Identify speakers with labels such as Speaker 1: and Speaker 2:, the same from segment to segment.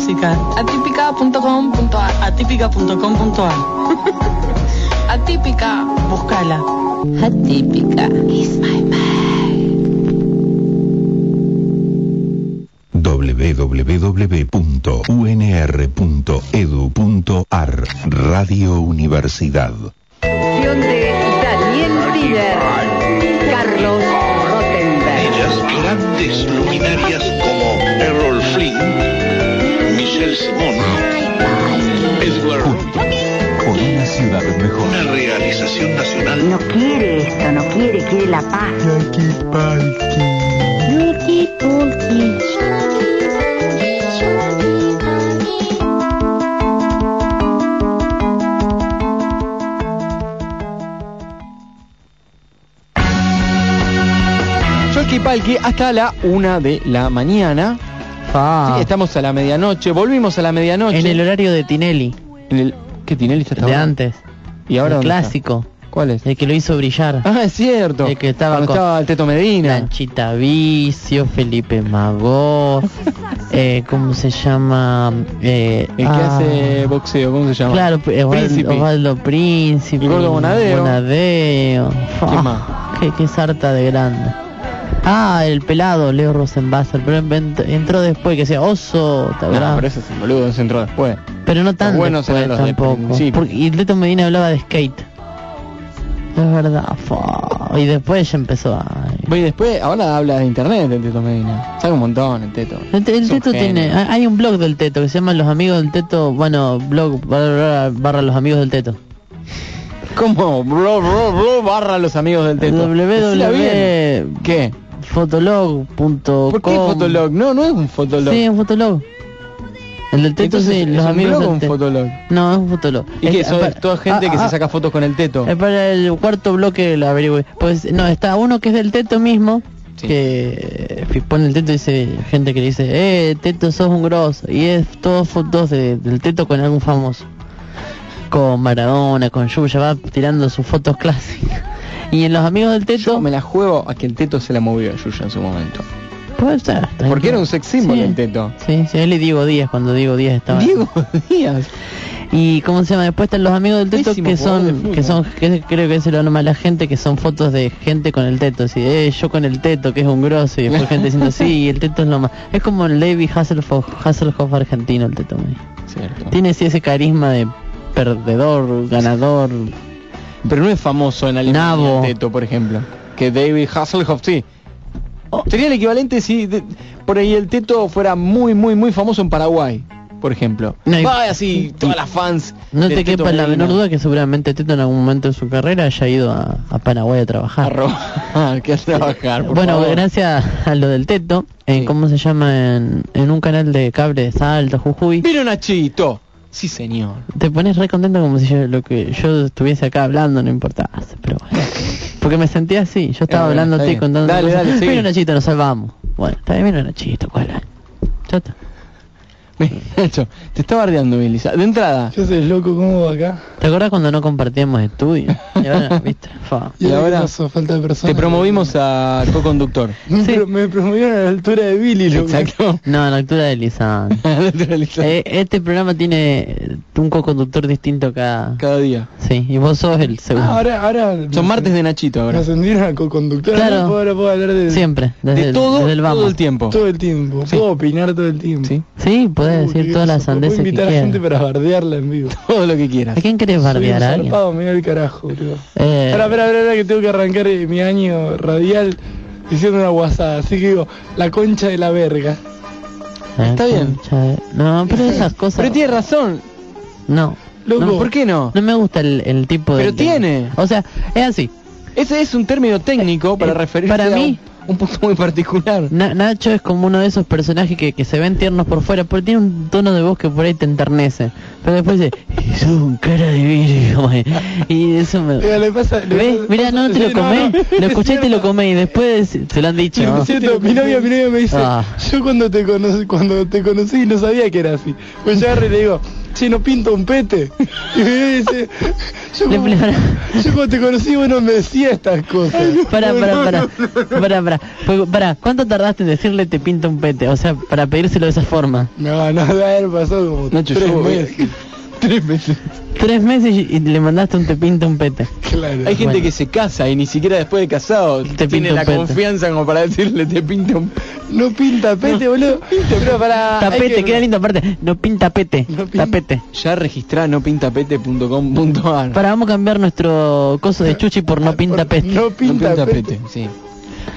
Speaker 1: música.
Speaker 2: Atípica.com.ar
Speaker 1: Atípica.com.ar
Speaker 2: Atípica.
Speaker 1: Búscala.
Speaker 2: Atípica. Is my
Speaker 3: www.unr.edu.ar Radio Universidad.
Speaker 4: de Daniel Tiller, Carlos Rottenberg.
Speaker 5: Ellas, grandes luminarias Edward
Speaker 3: Por una ciudad mejor.
Speaker 5: una realización nacional
Speaker 4: No quiere esto, no quiere, quiere la paz.
Speaker 6: Yolki Palki hasta la una de la mañana.
Speaker 7: Ah,
Speaker 6: Sí, estamos a la medianoche, volvimos a la medianoche.
Speaker 7: en el horario de Tinelli,
Speaker 6: En el- ¿Qué Tinelli está
Speaker 7: de
Speaker 6: ahora?
Speaker 7: antes.
Speaker 6: ¿Y ahora
Speaker 7: el
Speaker 6: dónde está?
Speaker 7: clásico.
Speaker 6: ¿Cuál es?
Speaker 7: El que lo hizo brillar.
Speaker 6: Ah, es cierto.
Speaker 7: El que estaba
Speaker 6: Cuando
Speaker 7: con-
Speaker 6: estaba el Teto Medina.
Speaker 7: Lanchita Vicio, Felipe Magó, eh, ¿cómo se llama? Eh,
Speaker 6: El que
Speaker 7: ah,
Speaker 6: hace boxeo, ¿cómo se llama?
Speaker 7: Claro, Osvaldo
Speaker 6: Príncipe.
Speaker 7: Osvaldo Príncipe.
Speaker 6: El gordo Bonadeo.
Speaker 7: Bonadeo.
Speaker 6: ¿Quién
Speaker 7: Ah? Qué, qué sarta de grande. Ah, el pelado, Leo Rosenbasser, pero ent- entró después, que sea oso, ¿te
Speaker 6: No, pero ese es un boludo, ese entró después.
Speaker 7: Pero no tan
Speaker 6: buenos
Speaker 7: después
Speaker 6: los de
Speaker 7: tampoco.
Speaker 6: principio.
Speaker 7: Porque, y Leto Medina hablaba de skate. Es verdad, fa. y después ya empezó a...
Speaker 6: Voy después, ahora habla de internet el Teto Medina. Sabe un montón el Teto.
Speaker 7: El, te- Teto
Speaker 6: genio.
Speaker 7: tiene... Hay un blog del Teto que se llama Los Amigos del Teto, bueno, blog barra, barra Los Amigos del Teto.
Speaker 6: ¿Cómo? Bro, bro, bro, barra los amigos del Teto. Bien. ¿Qué?
Speaker 7: www.fotolog.com
Speaker 6: ¿Por qué Fotolog? No, no es un Fotolog.
Speaker 7: Sí, es un Fotolog. El del Teto
Speaker 6: Entonces,
Speaker 7: sí,
Speaker 6: ¿es
Speaker 7: Los
Speaker 6: un
Speaker 7: Amigos
Speaker 6: o un
Speaker 7: Teto.
Speaker 6: Fotolog?
Speaker 7: No, es un Fotolog.
Speaker 6: ¿Y
Speaker 7: Es-
Speaker 6: qué? Son
Speaker 7: para-
Speaker 6: toda gente
Speaker 7: ah,
Speaker 6: que
Speaker 7: ah,
Speaker 6: se saca fotos con el Teto.
Speaker 7: Es para el cuarto bloque la averigüe. Pues no, está uno que es del Teto mismo,
Speaker 6: Sí.
Speaker 7: que eh, pone el Teto y dice, gente que dice, eh, Teto sos un grosso. Y es todas fotos de- del Teto con algún famoso. Con Maradona, con Yuya, va tirando sus fotos clásicas. Y en los amigos del Teto,
Speaker 6: Yo me la juego a que el Teto se la movió a Yuya en su momento.
Speaker 7: puede ser.
Speaker 6: Porque era un sex symbol
Speaker 7: Sí.
Speaker 6: el Teto.
Speaker 7: Sí, sí, él y Diego Díaz, cuando Diego Díaz estaba...
Speaker 6: Diego Díaz.
Speaker 7: Y cómo se llama, después están los amigos del teto que son, que son, que creo que se lo llama la gente, que son fotos de gente con el teto, así, eh, yo con el teto, que es un grosso, y después gente diciendo, sí, el teto es lo más. Es como el David Hasselhoff, Hasselhoff argentino, el teto.
Speaker 6: Cierto.
Speaker 7: Tiene sí ese carisma de perdedor, ganador.
Speaker 6: Pero no es famoso en Alemania
Speaker 7: Nabo.
Speaker 6: Teto, por ejemplo. Que David Hasselhoff, sí. Sería el equivalente si de- por ahí el Teto fuera muy, muy, muy famoso en Paraguay, por ejemplo.
Speaker 7: No,
Speaker 6: Vaya así, todas las fans.
Speaker 7: No te quepa la menor duda que seguramente Teto en algún momento de su carrera haya ido a, a Paraguay a trabajar.
Speaker 6: A que a trabajar, por
Speaker 7: bueno,
Speaker 6: favor.
Speaker 7: gracias a lo del teto, en
Speaker 6: Sí.
Speaker 7: cómo se llama en, en un canal de cable de Salta, Jujuy.
Speaker 6: Vino Nachito. Sí, señor.
Speaker 7: Te pones re contento como si yo, lo que yo estuviese acá hablando no importase, pero bueno. Porque me sentía así, yo estaba
Speaker 6: Eh,
Speaker 7: hablando ti
Speaker 6: bien.
Speaker 7: contando
Speaker 6: Dale, dale.
Speaker 7: Mira Nachito, nos salvamos. Bueno, está bien, mira Nachito, ¿cuál es? Ya está.
Speaker 6: Nacho, te está bardeando, Billy. De entrada.
Speaker 8: Yo soy loco, ¿cómo va acá?
Speaker 7: ¿Te acuerdas cuando no compartíamos estudio? Y ahora, viste, fa.
Speaker 6: Y
Speaker 8: ¿Y ahora pasó? falta de personas.
Speaker 6: Te promovimos a co-conductor.
Speaker 8: Me,
Speaker 7: Sí.
Speaker 8: me promovieron a la altura de Billy, loco.
Speaker 6: Exacto.
Speaker 7: No, en la altura de Lisandro. Eh, este programa tiene un co-conductor distinto cada...
Speaker 6: Cada día.
Speaker 7: Sí, y vos sos el segundo.
Speaker 8: Ah, ahora, ahora.
Speaker 6: Son martes de Nachito
Speaker 8: Me
Speaker 6: ahora.
Speaker 8: ascendieron a co-conductor.
Speaker 7: Claro.
Speaker 8: Ahora puedo, ahora puedo hablar de,
Speaker 7: Siempre, desde,
Speaker 6: De
Speaker 7: el,
Speaker 6: todo,
Speaker 7: desde el vamos.
Speaker 6: todo el tiempo.
Speaker 8: todo el tiempo.
Speaker 6: Sí.
Speaker 8: Puedo opinar todo el tiempo.
Speaker 6: Sí.
Speaker 7: Sí, podés
Speaker 8: Uy,
Speaker 7: decir todas las sandeces que
Speaker 8: invitar a gente para bardearla en vivo.
Speaker 6: Todo lo que quieras.
Speaker 7: ¿A quién querés
Speaker 8: Soy un
Speaker 7: bardear a alguien?
Speaker 8: zarpado, mira el carajo, boludo.
Speaker 7: Eh,
Speaker 8: Espera, espera, que tengo que arrancar eh, mi año radial diciendo una guasada. Así que digo, la concha de la verga.
Speaker 7: la
Speaker 6: está bien.
Speaker 7: de- No, pero esas cosas...
Speaker 6: Pero tiene razón.
Speaker 7: No.
Speaker 8: Loco.
Speaker 7: No,
Speaker 6: ¿Por qué no?
Speaker 7: No me gusta el, el tipo de...
Speaker 6: Pero tiene.
Speaker 7: O sea, es así.
Speaker 6: Ese es un término técnico para
Speaker 7: eh,
Speaker 6: referirse
Speaker 7: para
Speaker 6: a
Speaker 7: mí-
Speaker 6: un, un punto muy particular.
Speaker 7: Na- Nacho es como uno de esos personajes que, que se ven tiernos por fuera, pero tiene un tono de voz que por ahí te enternece. Pero después dice, es un cara de güey". Y eso me...
Speaker 8: Oiga, le pasa, le
Speaker 7: ¿Ves?
Speaker 8: pasa-
Speaker 7: Mira, no, no te lo comés.
Speaker 8: no,
Speaker 7: Lo
Speaker 8: es
Speaker 7: escuché y te lo comés y después se lo han dicho.
Speaker 8: Mi novia, mi novia me dice,
Speaker 7: Ah.
Speaker 8: yo cuando te conocí, cuando te conocí no sabía que era así. Pues yo agarro y le digo, che, no pinta un pete. Y me dice, yo,
Speaker 7: Le
Speaker 8: como- yo cuando te conocí, bueno, me decía estas cosas.
Speaker 7: Para, para, para, para, para, para, ¿cuánto tardaste en decirle te pinta un pete? O sea, para pedírselo de esa forma.
Speaker 8: No, no, debe haber pasado como
Speaker 6: Nacho,
Speaker 8: tres
Speaker 6: yo-
Speaker 8: meses.
Speaker 6: Tres veces.
Speaker 7: Tres meses y le mandaste un te pinta un pete.
Speaker 8: Claro.
Speaker 6: Hay gente
Speaker 7: Bueno.
Speaker 6: que se casa y ni siquiera después de casado
Speaker 7: Te
Speaker 6: tiene
Speaker 7: pinta
Speaker 6: la
Speaker 7: un pete.
Speaker 6: confianza como para decirle te pinta un
Speaker 8: No pinta pete, boludo. Pero para...
Speaker 7: Tapete,
Speaker 8: que-
Speaker 7: queda lindo aparte. No pinta pete.
Speaker 8: No pinta-
Speaker 7: Tapete.
Speaker 6: Ya registrá nopintapete.com.ar
Speaker 7: Para, vamos a cambiar nuestro coso de chuchi por no pinta pete.
Speaker 8: No
Speaker 6: No
Speaker 8: pinta,
Speaker 6: pinta
Speaker 8: pete.
Speaker 6: pete, sí.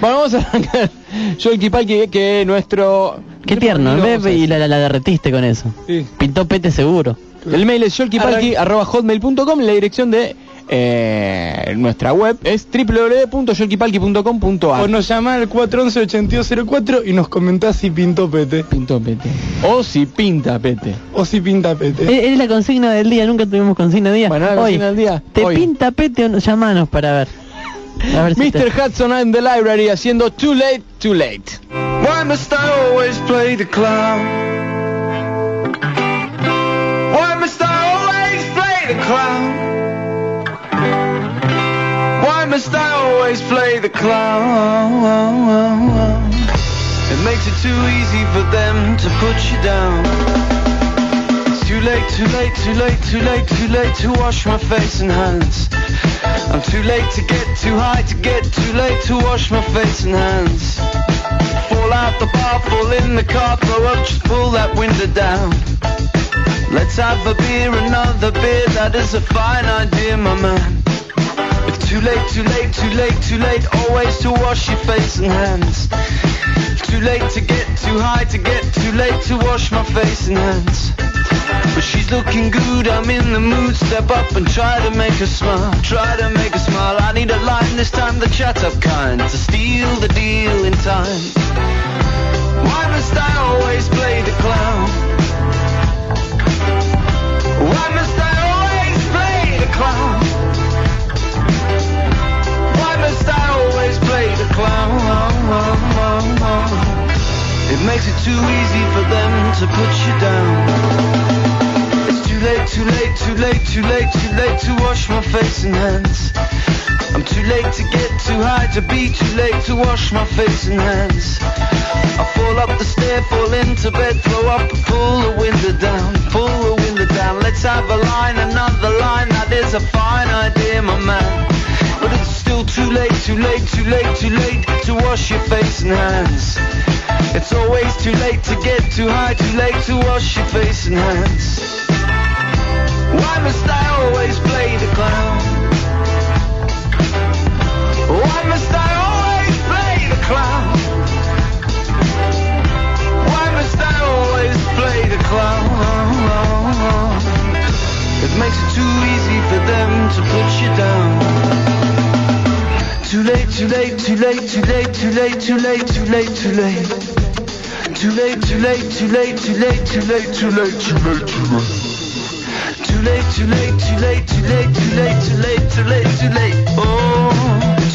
Speaker 6: Bueno, vamos a arrancar. Yo el que, que nuestro...
Speaker 7: Qué tierno,
Speaker 6: vamos a
Speaker 7: Y la, la derretiste con eso.
Speaker 8: Sí.
Speaker 7: Pintó pete seguro.
Speaker 6: El mail es yolkipalki.hotmail.com y la dirección de eh, nuestra web es
Speaker 8: O
Speaker 6: www.yolkipalki.com.ar
Speaker 8: nos llama al 411-8204 y nos comentás si pintó pete.
Speaker 6: Pinto pete. O si pinta pete.
Speaker 8: O si pinta pete.
Speaker 7: Es, es la consigna del día, nunca tuvimos consigna del día.
Speaker 6: Bueno, la
Speaker 7: Hoy,
Speaker 6: consigna del día.
Speaker 7: ¿Te
Speaker 6: Hoy.
Speaker 7: pinta pete o no? Llamanos para ver. A ver si
Speaker 6: Mr.
Speaker 7: te-
Speaker 6: Hudson in the library haciendo Too Late, Too Late.
Speaker 9: Why must I always play the clown? Why must I always play the clown? Why must I always play the clown? It makes it too easy for them to put you down. It's too late, too late, too late, too late, too late to wash my face and hands. I'm too late to get too high to get too late to wash my face and hands. Fall out the bar, fall in the car, throw up, just pull that window down. Let's have a beer, another beer, that is a fine idea, my man. It's too late, too late, too late, too late, always to wash your face and hands. Too late to get too high, to get too late to wash my face and hands. But she's looking good, I'm in the mood, step up and try to make her smile. Try to make her smile, I need a line, this time the chat up kind, to steal the deal in time. Why must I always play the clown? Clown? Why must I always play the clown? It makes it too easy for them to put you down. It's too late, too late, too late, too late, too late to wash my face and hands. I'm too late to get too high to be too late to wash my face and hands. I fall up the stair, fall into bed, throw up, pull the window down, pull the window down. Let's have a line, another line. That is a fine idea, my man. But it's still too late, too late, too late, too late to wash your face and hands. It's always too late to get too high, too late to wash your face and hands. Why must I always play the clown? Why must makes it too easy for them to put you down. Too late, too late, too late, too late, too late, too late, too late, too late. Too late, too late, too late, too late, too late, too late, too late, too late. Too late, too late, too late, too late, too late, too late, too late, too late. Oh,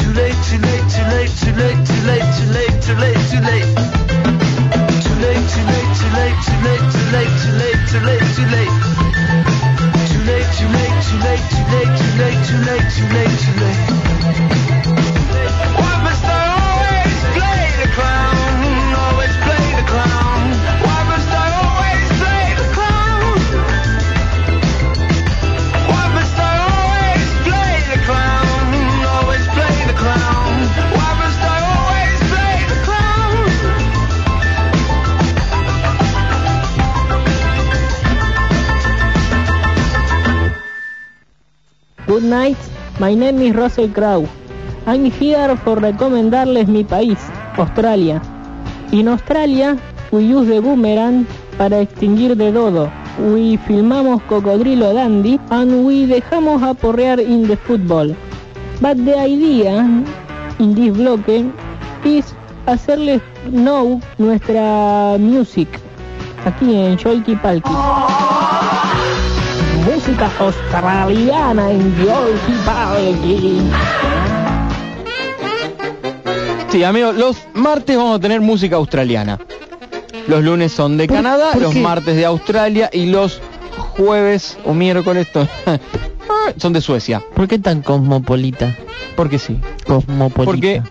Speaker 9: too late, too late, too late, too late, too late, too late, too late, too late. Too late, too late, too late, too late, too late, too late, too late, too late. Too late, too late, too late, too late, too late, too late, too late, too late. Why must I always play the clown? Always play the clown.
Speaker 10: Good night, my name is Russell Crowe. I'm here for recomendarles mi país, Australia. In Australia, we use the boomerang para extinguir de dodo. We filmamos Cocodrilo Dandy and we dejamos a porrear in the football. But the idea in this bloque is hacerles know nuestra music aquí en Yolki Palki. Música australiana en Yolki Palki.
Speaker 6: Sí, amigos, los martes vamos a tener música australiana. Los lunes son de
Speaker 7: ¿Por-
Speaker 6: Canadá,
Speaker 7: por
Speaker 6: los
Speaker 7: qué?
Speaker 6: martes de Australia y los jueves o miércoles to- son de Suecia.
Speaker 7: ¿Por qué tan cosmopolita?
Speaker 6: Porque sí.
Speaker 7: Cosmopolita.
Speaker 6: Porque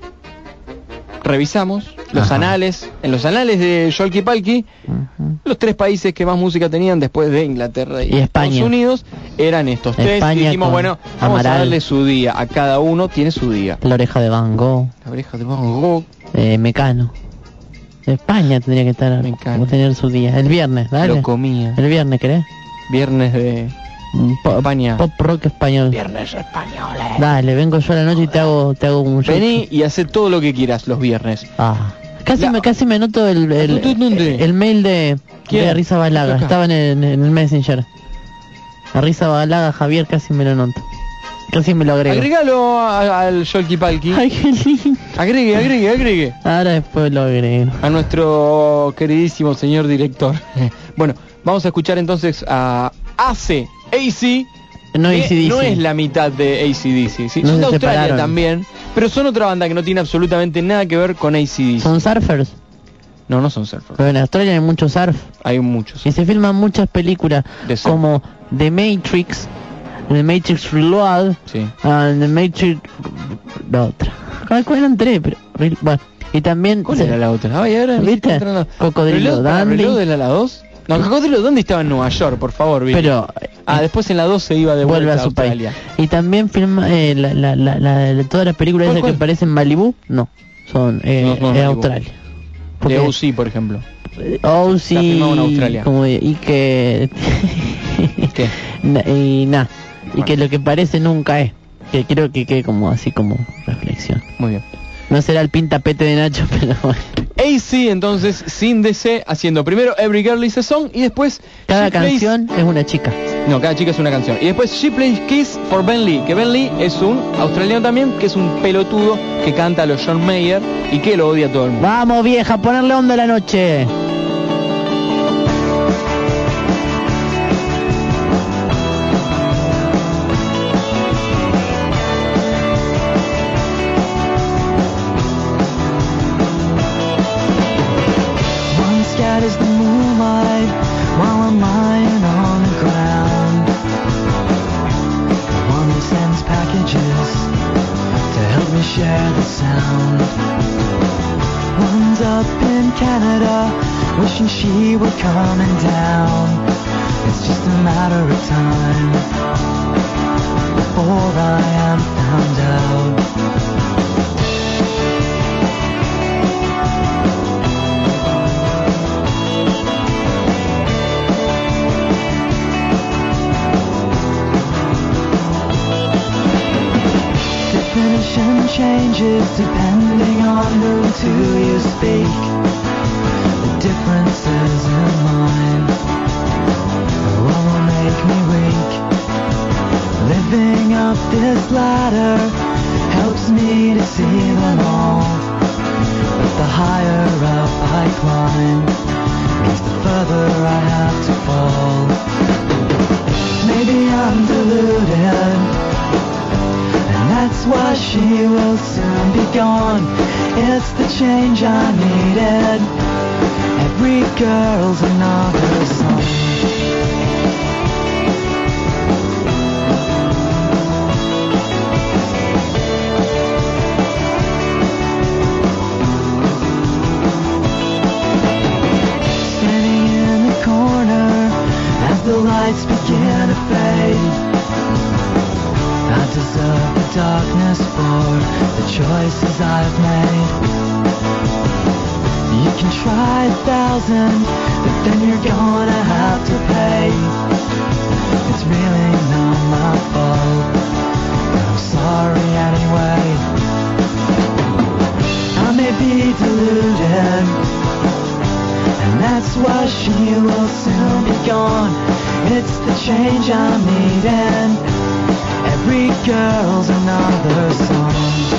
Speaker 6: revisamos los
Speaker 7: Ajá.
Speaker 6: anales, en los anales de Yolki Palki, los tres países que más música tenían después de Inglaterra y,
Speaker 7: Y España.
Speaker 6: Estados Unidos eran estos tres.
Speaker 7: España
Speaker 6: y dijimos, bueno, vamos a
Speaker 7: Amaral.
Speaker 6: darle su día. A cada uno tiene su día.
Speaker 7: La oreja de Van Gogh,
Speaker 6: La oreja de Van Gogh.
Speaker 7: eh, Mecano. España tendría que estar, Mecano. tener su día. El viernes, dale.
Speaker 6: Lo comía.
Speaker 7: El viernes, ¿querés?
Speaker 6: Viernes de
Speaker 7: Mm, po-
Speaker 6: España.
Speaker 7: Pop rock español.
Speaker 6: Viernes españoles.
Speaker 7: Dale, vengo yo a la noche y te hago, te hago un show.
Speaker 6: Vení y hace todo lo que quieras los viernes.
Speaker 7: Ah. Casi
Speaker 6: La-
Speaker 7: me casi me noto el, el,
Speaker 6: ¿Tú- tú dónde?
Speaker 7: el mail de,
Speaker 6: ¿Quién?
Speaker 7: de Risa Balaga.
Speaker 6: Acá.
Speaker 7: Estaba en el, en el Messenger. A Risa Balaga, Javier, casi me lo noto. Casi me lo agrego.
Speaker 6: Agregalo a- al Yolki Palki.
Speaker 7: Ay, qué lindo.
Speaker 6: Agregue, agregue, agregue.
Speaker 7: Ahora después lo agrego.
Speaker 6: A nuestro queridísimo señor director. bueno, vamos a escuchar entonces a AC AC.
Speaker 7: No AC/DC.
Speaker 6: no es la mitad de ACDC. ¿sí?
Speaker 7: No
Speaker 6: son de Australia
Speaker 7: separaron.
Speaker 6: también. Pero son otra banda que no tiene absolutamente nada que ver con ACDC.
Speaker 7: Son surfers.
Speaker 6: No, no son surfers.
Speaker 7: Pero en Australia hay mucho surf.
Speaker 6: Hay muchos.
Speaker 7: Y se filman muchas películas
Speaker 6: De
Speaker 7: como The Matrix, The Matrix Reload,
Speaker 6: Sí.
Speaker 7: The Matrix... La otra. ¿Cuál cuál eran tres? Pero, bueno, y también...
Speaker 6: ¿Cuál
Speaker 7: se-
Speaker 6: era la otra? Ay, ahora
Speaker 7: ¿Viste? Cocodrilo
Speaker 6: ¿Reloj, para
Speaker 7: Dandy.
Speaker 6: reloj de la, la 2? No, Cocodrilo Dandy estaba en Nueva York, por favor, Vicky.
Speaker 7: Pero...
Speaker 6: Ah,
Speaker 7: eh,
Speaker 6: después en la 2 se iba de
Speaker 7: vuelve
Speaker 6: vuelta
Speaker 7: a su país.
Speaker 6: Australia.
Speaker 7: Y también filma eh, la, la, la, la- todas las películas
Speaker 6: ¿Cuál,
Speaker 7: esas que
Speaker 6: cuál?
Speaker 7: parecen Malibú, no, son eh,
Speaker 6: No, no,
Speaker 7: en. Australia.
Speaker 6: De OC, por ejemplo. Está filmado en Australia.
Speaker 7: Como, y que...
Speaker 6: ¿Qué?
Speaker 7: Na- y nada, y que lo que parece nunca es. Que creo que quede como así como reflexión.
Speaker 6: Muy bien.
Speaker 7: No será el pintapete de Nacho, pero bueno.
Speaker 6: AC entonces sin DC haciendo primero Every Girl is a Song y después
Speaker 7: Cada
Speaker 6: She Plays-
Speaker 7: canción es una chica.
Speaker 6: no cada chica es una canción y después She Plays Kiss for Ben Lee que Ben Lee es un australiano también que es un pelotudo que canta a los John Mayer y que lo odia a todo el mundo
Speaker 7: Vamos vieja, ponerle onda a la noche.
Speaker 11: Canada, wishing she were coming down. It's just a matter of time before I am found out. Changes depending on who to you speak. The differences in are will make me weak. Living up this ladder helps me to see them all. But the higher up I climb, means the further I have to fall. Maybe I'm deluded. That's why she will soon be gone. It's the change I needed. Every girl's another song. Standing in the corner as the lights begin to fade. I deserve the darkness for the choices I've made. You can try a thousand, but then you're gonna have to pay. It's really not my fault, I'm sorry anyway. I may be deluded, and that's why she will soon be gone. It's the change I'm needing. Every girl's another song.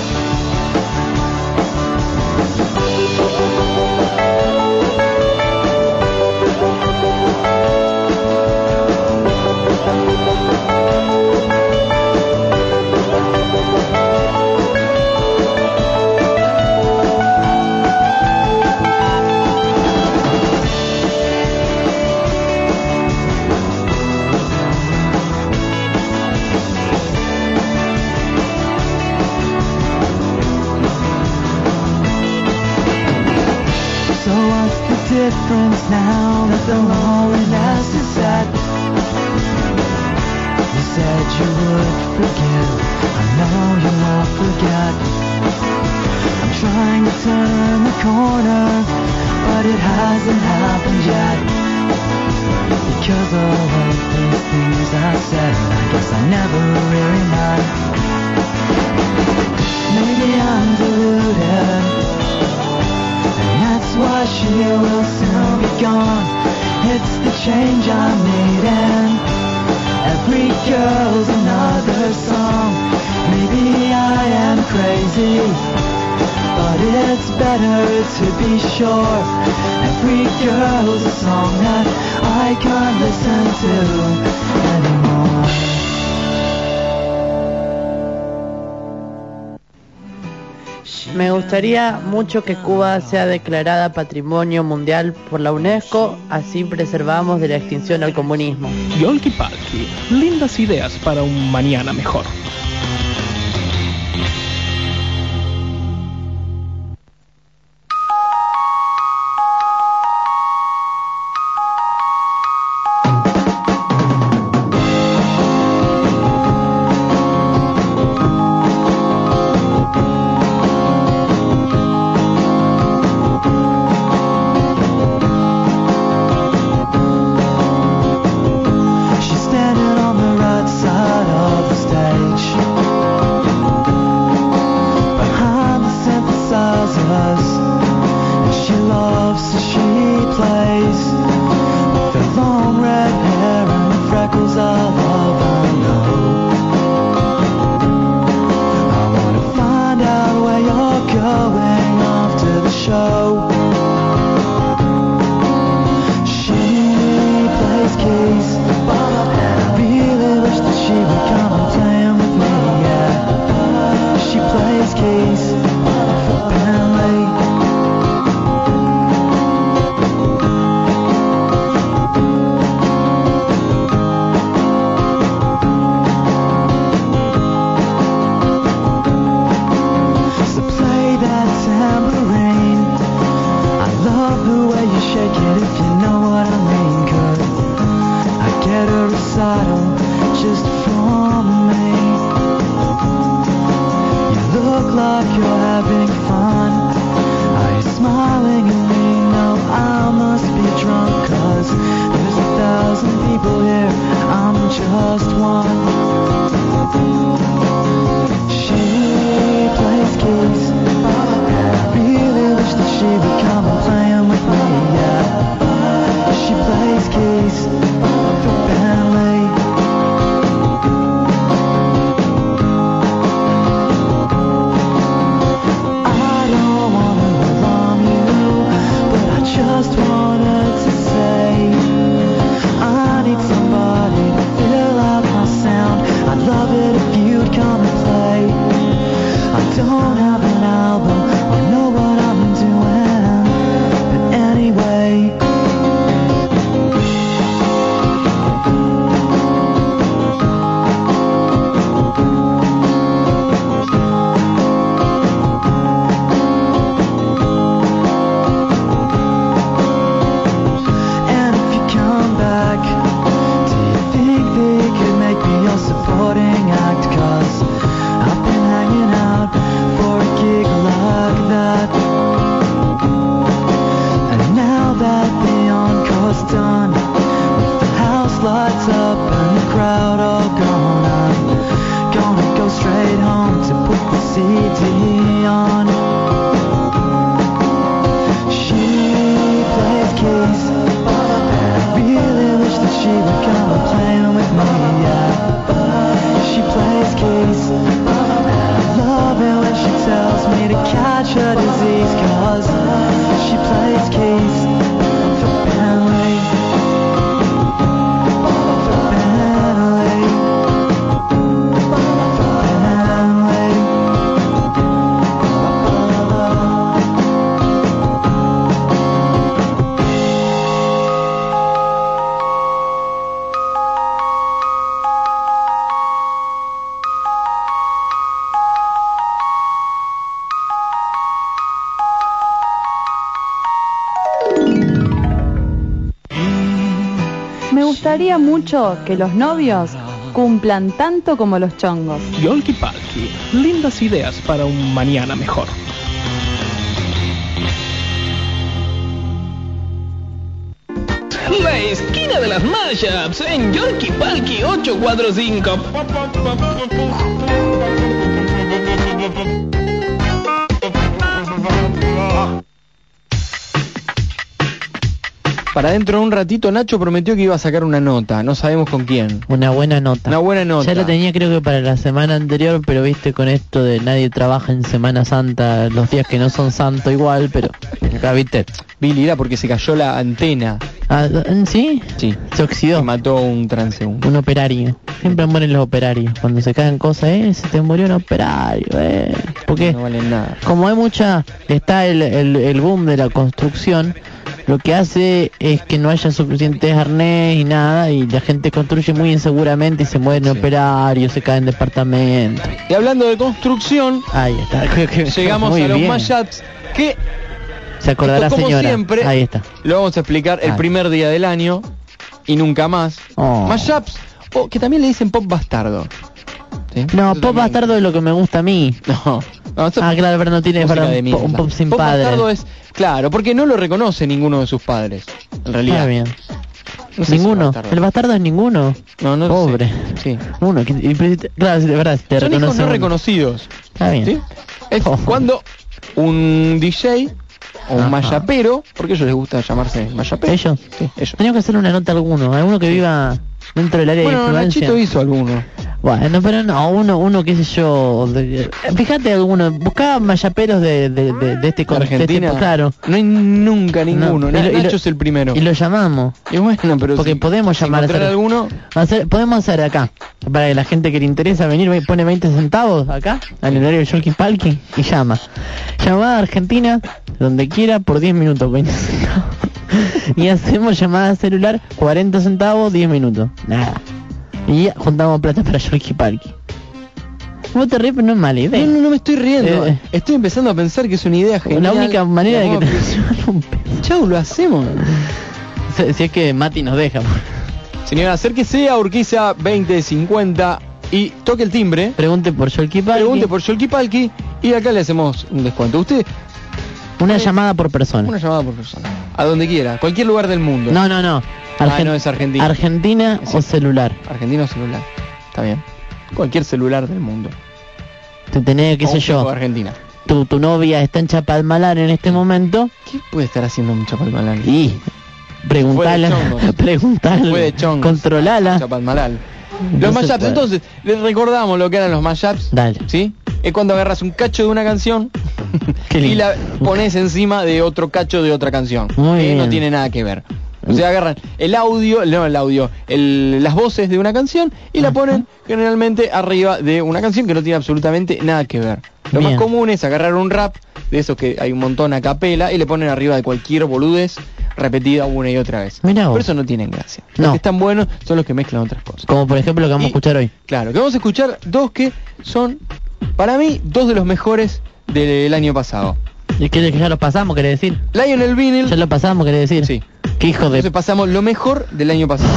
Speaker 11: friends now that the loneliness is set. You said you would forgive, I know you won't forget. I'm trying to turn the corner, but it hasn't happened yet. Because all of these things I said, I guess I never really meant. Maybe I'm deluded. And that's why she will soon be gone. It's the change I made and every girl's another song. Maybe I am crazy, but it's better to be sure. Every girl's a song that I can't listen to anymore.
Speaker 7: Me gustaría mucho que Cuba sea declarada Patrimonio Mundial por la UNESCO, así preservamos de la extinción al comunismo.
Speaker 12: Yolki Palki, lindas ideas para un mañana mejor.
Speaker 11: just one.
Speaker 13: gustaría mucho que los novios cumplan tanto como los chongos.
Speaker 12: Yolki Palki, lindas ideas para un mañana mejor. La esquina de las mashups en Yolki Palki 845.
Speaker 6: Para dentro de un ratito Nacho prometió que iba a sacar una nota, no sabemos con quién.
Speaker 7: Una buena nota.
Speaker 6: Una buena nota.
Speaker 7: Ya la tenía creo que para la semana anterior, pero viste con esto de nadie trabaja en Semana Santa, los días que no son santo igual, pero acá viste.
Speaker 6: Billy era porque se cayó la antena.
Speaker 7: Ah, ¿Sí?
Speaker 6: Sí.
Speaker 7: Se oxidó.
Speaker 6: Se mató un transeúnte.
Speaker 7: Un operario. Siempre mueren los operarios. Cuando se caen cosas, eh, se te murió un operario, eh. Porque
Speaker 6: No valen nada.
Speaker 7: como hay mucha, está el, el, el boom de la construcción, lo que hace es que no haya suficientes arnés y nada, y la gente construye muy inseguramente y se mueren operarios, se caen departamentos.
Speaker 6: Y hablando de construcción,
Speaker 7: Ahí está.
Speaker 6: llegamos
Speaker 7: Muy
Speaker 6: a los
Speaker 7: bien.
Speaker 6: mashups que
Speaker 7: Se acordará
Speaker 6: esto, como
Speaker 7: señora.
Speaker 6: siempre,
Speaker 7: Ahí está.
Speaker 6: lo vamos a explicar el
Speaker 7: Ah.
Speaker 6: primer día del año y nunca más.
Speaker 7: Oh.
Speaker 6: Mashups, o que también le dicen pop bastardo. ¿Sí?
Speaker 7: No,
Speaker 6: Eso
Speaker 7: pop
Speaker 6: también-
Speaker 7: bastardo es lo que me gusta a mí.
Speaker 6: No, no, eso-
Speaker 7: Ah, claro, pero no tiene
Speaker 6: música de
Speaker 7: un,
Speaker 6: mierda.
Speaker 7: po- un pop sin padre.
Speaker 6: bastardo es, claro, porque no lo reconoce ninguno de sus padres, en realidad.
Speaker 7: Está bien.
Speaker 6: No sé si
Speaker 7: ninguno.
Speaker 6: bastardo.
Speaker 7: El bastardo es ninguno.
Speaker 6: No, no lo
Speaker 7: Pobre.
Speaker 6: sé. Sí.
Speaker 7: Uno. que- y- pero- claro, de verdad, te
Speaker 6: Son hijos
Speaker 7: reconoce
Speaker 6: no
Speaker 7: uno.
Speaker 6: reconocidos.
Speaker 7: Está bien.
Speaker 6: ¿sí? Es
Speaker 7: Ojo.
Speaker 6: cuando un DJ o un
Speaker 7: Ajá.
Speaker 6: mayapero, porque a ellos les gusta llamarse mayapero.
Speaker 7: ¿Ellos?
Speaker 6: Sí, ellos.
Speaker 7: Tenemos que hacer una nota a alguno. Alguno que viva dentro del área de
Speaker 6: Bueno,
Speaker 7: influencia.
Speaker 6: Nachito hizo alguno.
Speaker 7: Bueno, pero no, uno, uno qué sé yo, de- fíjate alguno, buscaba mayaperos de, de, de, de este
Speaker 6: ¿De
Speaker 7: de este-
Speaker 6: Argentina?
Speaker 7: claro,
Speaker 6: No hay nunca ninguno.
Speaker 7: No, y lo- y lo-
Speaker 6: Nacho es el primero.
Speaker 7: y lo llamamos,
Speaker 6: Y bueno, pero
Speaker 7: porque
Speaker 6: si-
Speaker 7: podemos
Speaker 6: si
Speaker 7: llamar a
Speaker 6: encontrar
Speaker 7: hacer,
Speaker 6: alguno,
Speaker 7: hacer- podemos hacer acá, para que la gente que le interesa venir ve- pone 20 centavos acá, al horario de Yolki Palki, y llama. Llamada a Argentina, donde quiera, por 10 minutos, 20 centavos. y hacemos llamada celular, 40 centavos, 10 minutos. Nada. Y juntamos plata para Yolki Palki. Vos te ríes, pero no es mala idea.
Speaker 6: no, no, no me estoy riendo.
Speaker 7: Eh,
Speaker 6: Estoy empezando a pensar que es una idea genial.
Speaker 7: La única manera de que te un.
Speaker 6: Chau, lo hacemos.
Speaker 7: Si, si es que Mati nos deja.
Speaker 6: Señora, acérquese a Urquiza 2050 y toque el timbre.
Speaker 7: Pregunte por Yolki.
Speaker 6: Pregunte por Yolki y acá le hacemos un descuento. Usted,
Speaker 7: Una llamada por persona.
Speaker 6: una llamada por persona. A donde quiera, cualquier lugar del mundo.
Speaker 7: No, no, no.
Speaker 6: Ah,
Speaker 7: Argen-
Speaker 6: no, es Argentina.
Speaker 7: Argentina o celular.
Speaker 6: Argentino celular. Está bien. Cualquier celular del mundo.
Speaker 7: Te tenés, qué
Speaker 6: O
Speaker 7: sé yo.
Speaker 6: Argentina.
Speaker 7: Tu, tu novia está en Chapalmalar en este momento.
Speaker 6: ¿Qué puede estar haciendo un Chapalmalal?
Speaker 7: Y preguntala. Preguntala. Controlala.
Speaker 6: Chapalmalal.
Speaker 7: No
Speaker 6: Los mashups,
Speaker 7: puede.
Speaker 6: entonces, les recordamos lo que eran los mashups.
Speaker 7: Dale.
Speaker 6: ¿Sí? Es cuando agarras un cacho de una canción y la pones encima de otro cacho de otra canción.
Speaker 7: Muy
Speaker 6: que no
Speaker 7: bien.
Speaker 6: tiene nada que ver. O sea, agarran el audio, no el audio, el- las voces de una canción y la ponen generalmente arriba de una canción que no tiene absolutamente nada que ver. Lo
Speaker 7: Bien.
Speaker 6: más común es agarrar un rap, de esos que hay un montón a capela, y le ponen arriba de cualquier boludez repetida una y otra vez. Por eso no tienen gracia.
Speaker 7: No.
Speaker 6: Los que están buenos son los que mezclan otras cosas.
Speaker 7: Como por ejemplo lo que vamos a escuchar hoy.
Speaker 6: Claro, que vamos a escuchar dos que son, para mí, dos de los mejores del año pasado.
Speaker 7: ¿Y qué que ya lo pasamos, quiere decir?
Speaker 6: Lionel Vinyl.
Speaker 7: Ya lo pasamos, quiere decir.
Speaker 6: Sí.
Speaker 7: Qué hijo de...
Speaker 6: Entonces pasamos lo mejor del año pasado.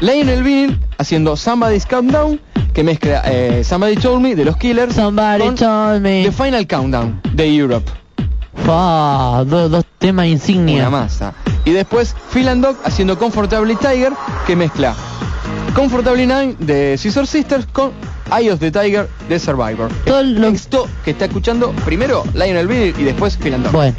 Speaker 6: Lionel Vinyl haciendo Somebody's Countdown, que mezcla eh, Somebody Told Me de los Killers
Speaker 7: Somebody
Speaker 6: con
Speaker 7: told me.
Speaker 6: The Final Countdown de Europe.
Speaker 7: Fa, do- dos temas insignia.
Speaker 6: Una masa. Y después Phil and Dog haciendo Comfortably Tiger, que mezcla Comfortably Nine de Scissor Sisters con Eye of the Tiger de Survivor.
Speaker 7: Todo lo-
Speaker 6: Esto que está escuchando primero Lionel Vinyl y después Phil and Dog.
Speaker 7: Bueno.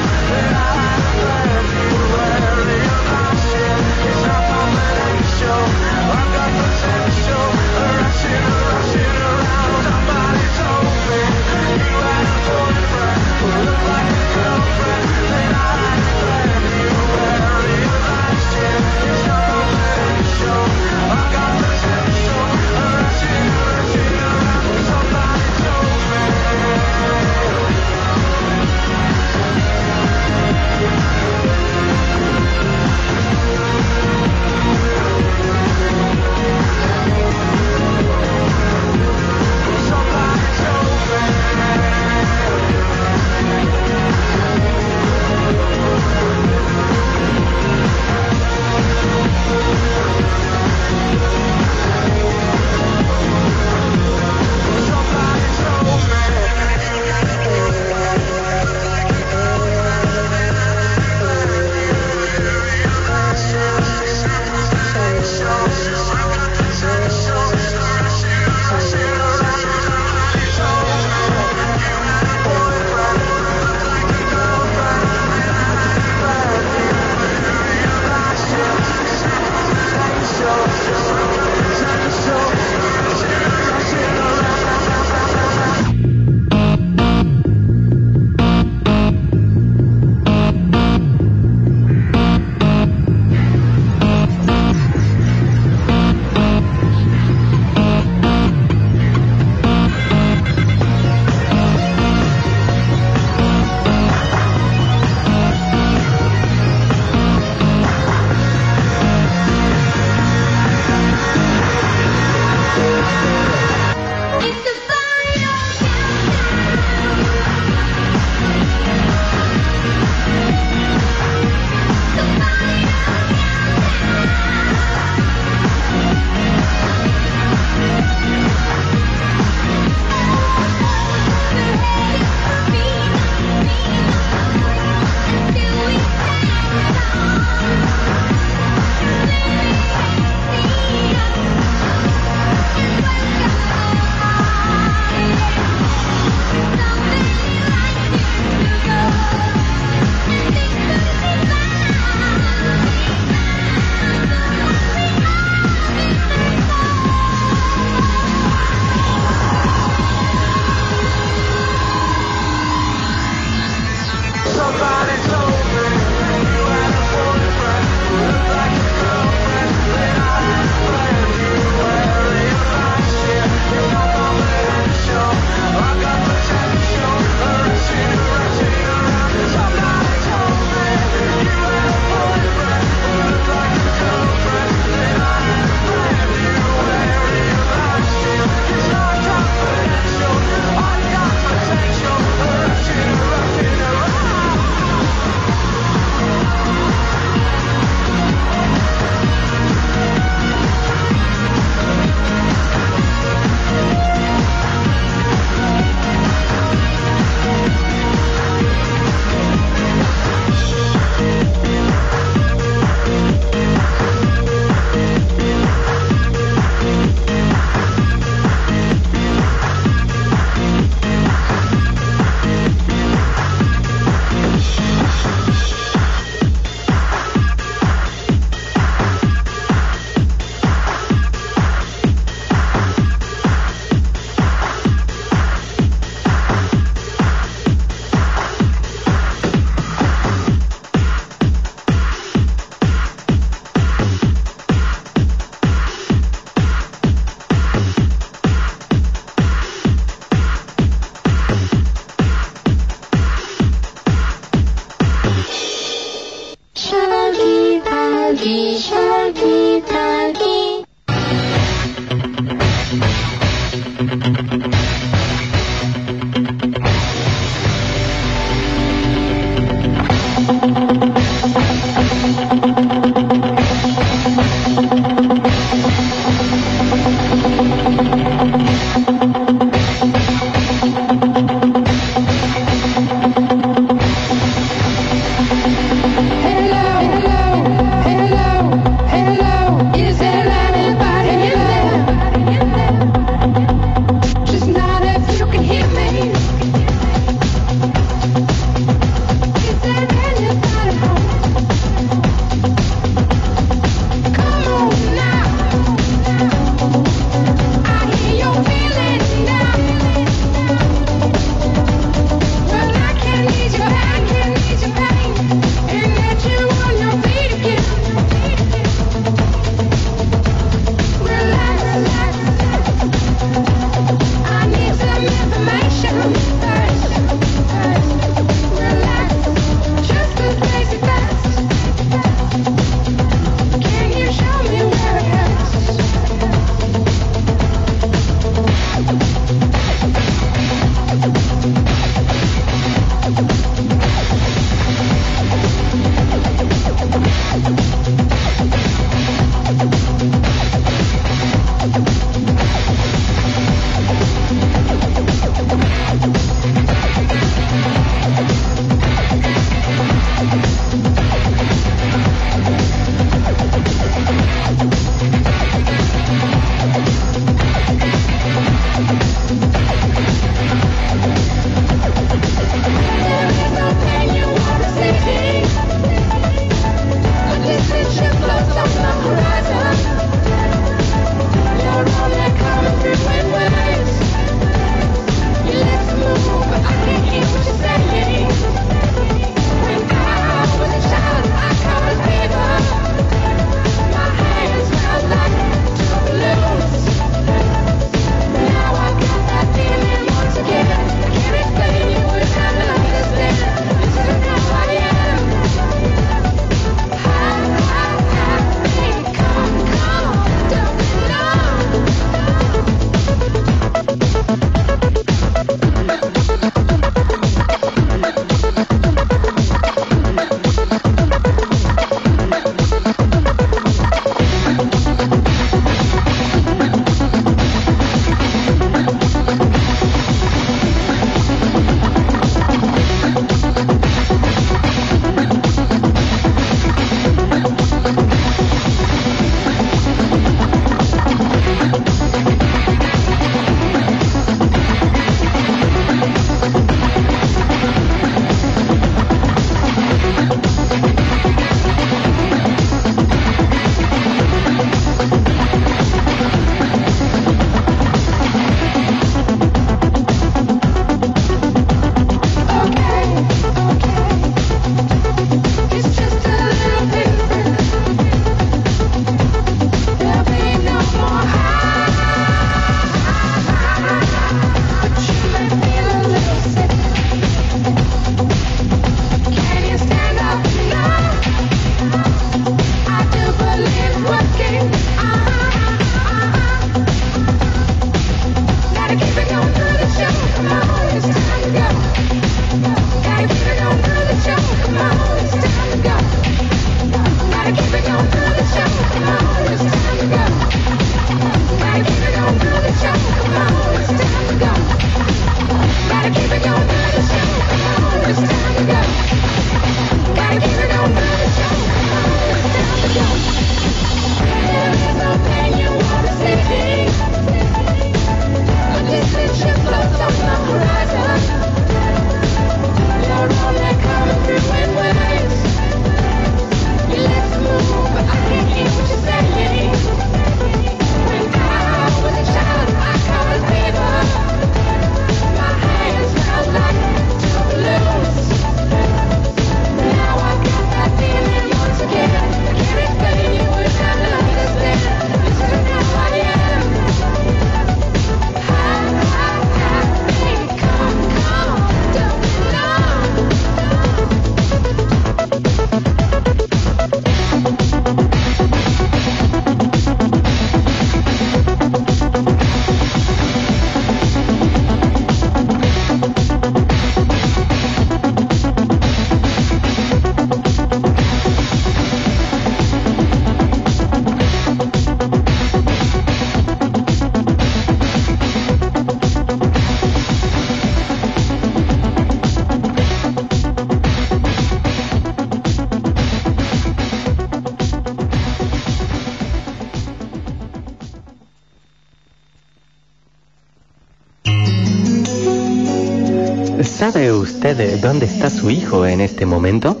Speaker 14: de ¿Dónde está su hijo en este momento?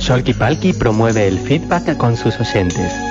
Speaker 14: Sholky Palki promueve el feedback con sus oyentes.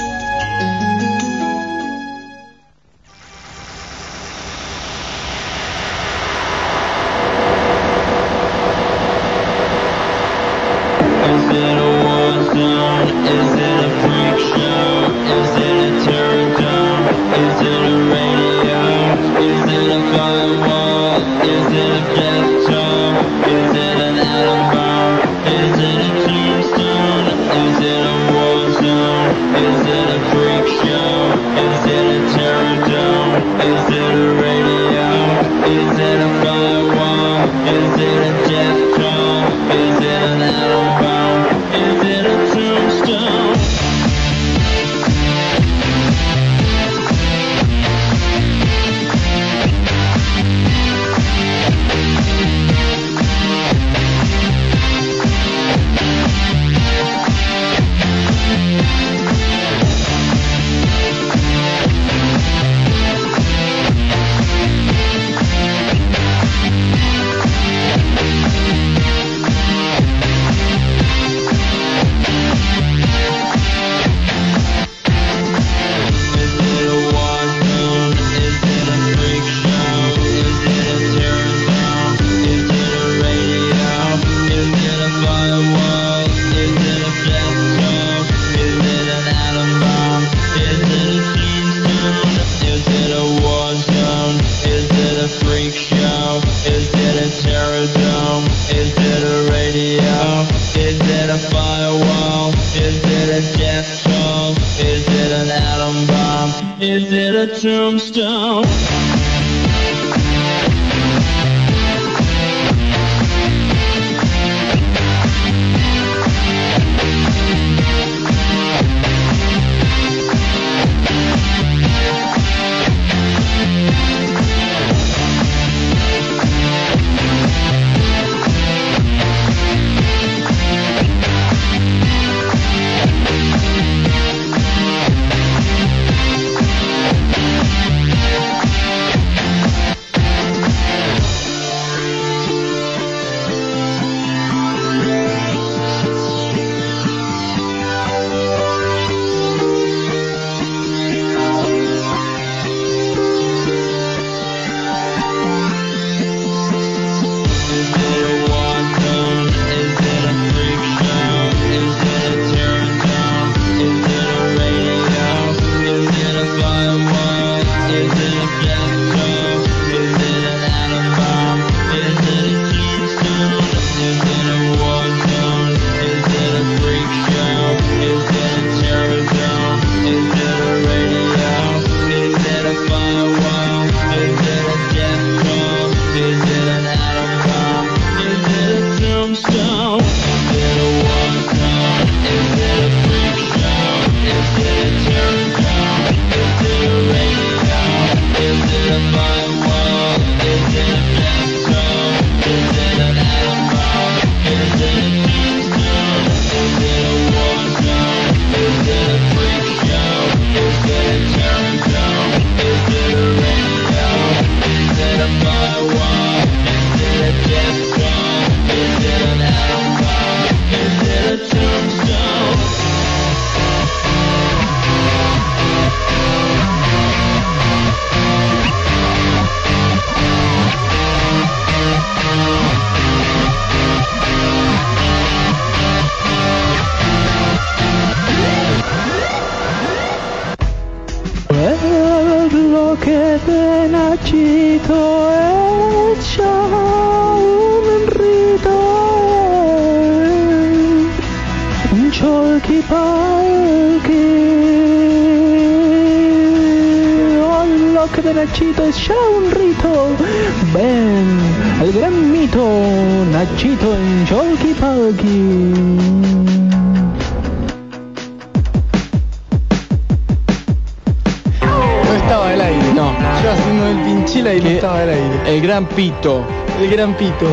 Speaker 11: El gran
Speaker 6: Pito.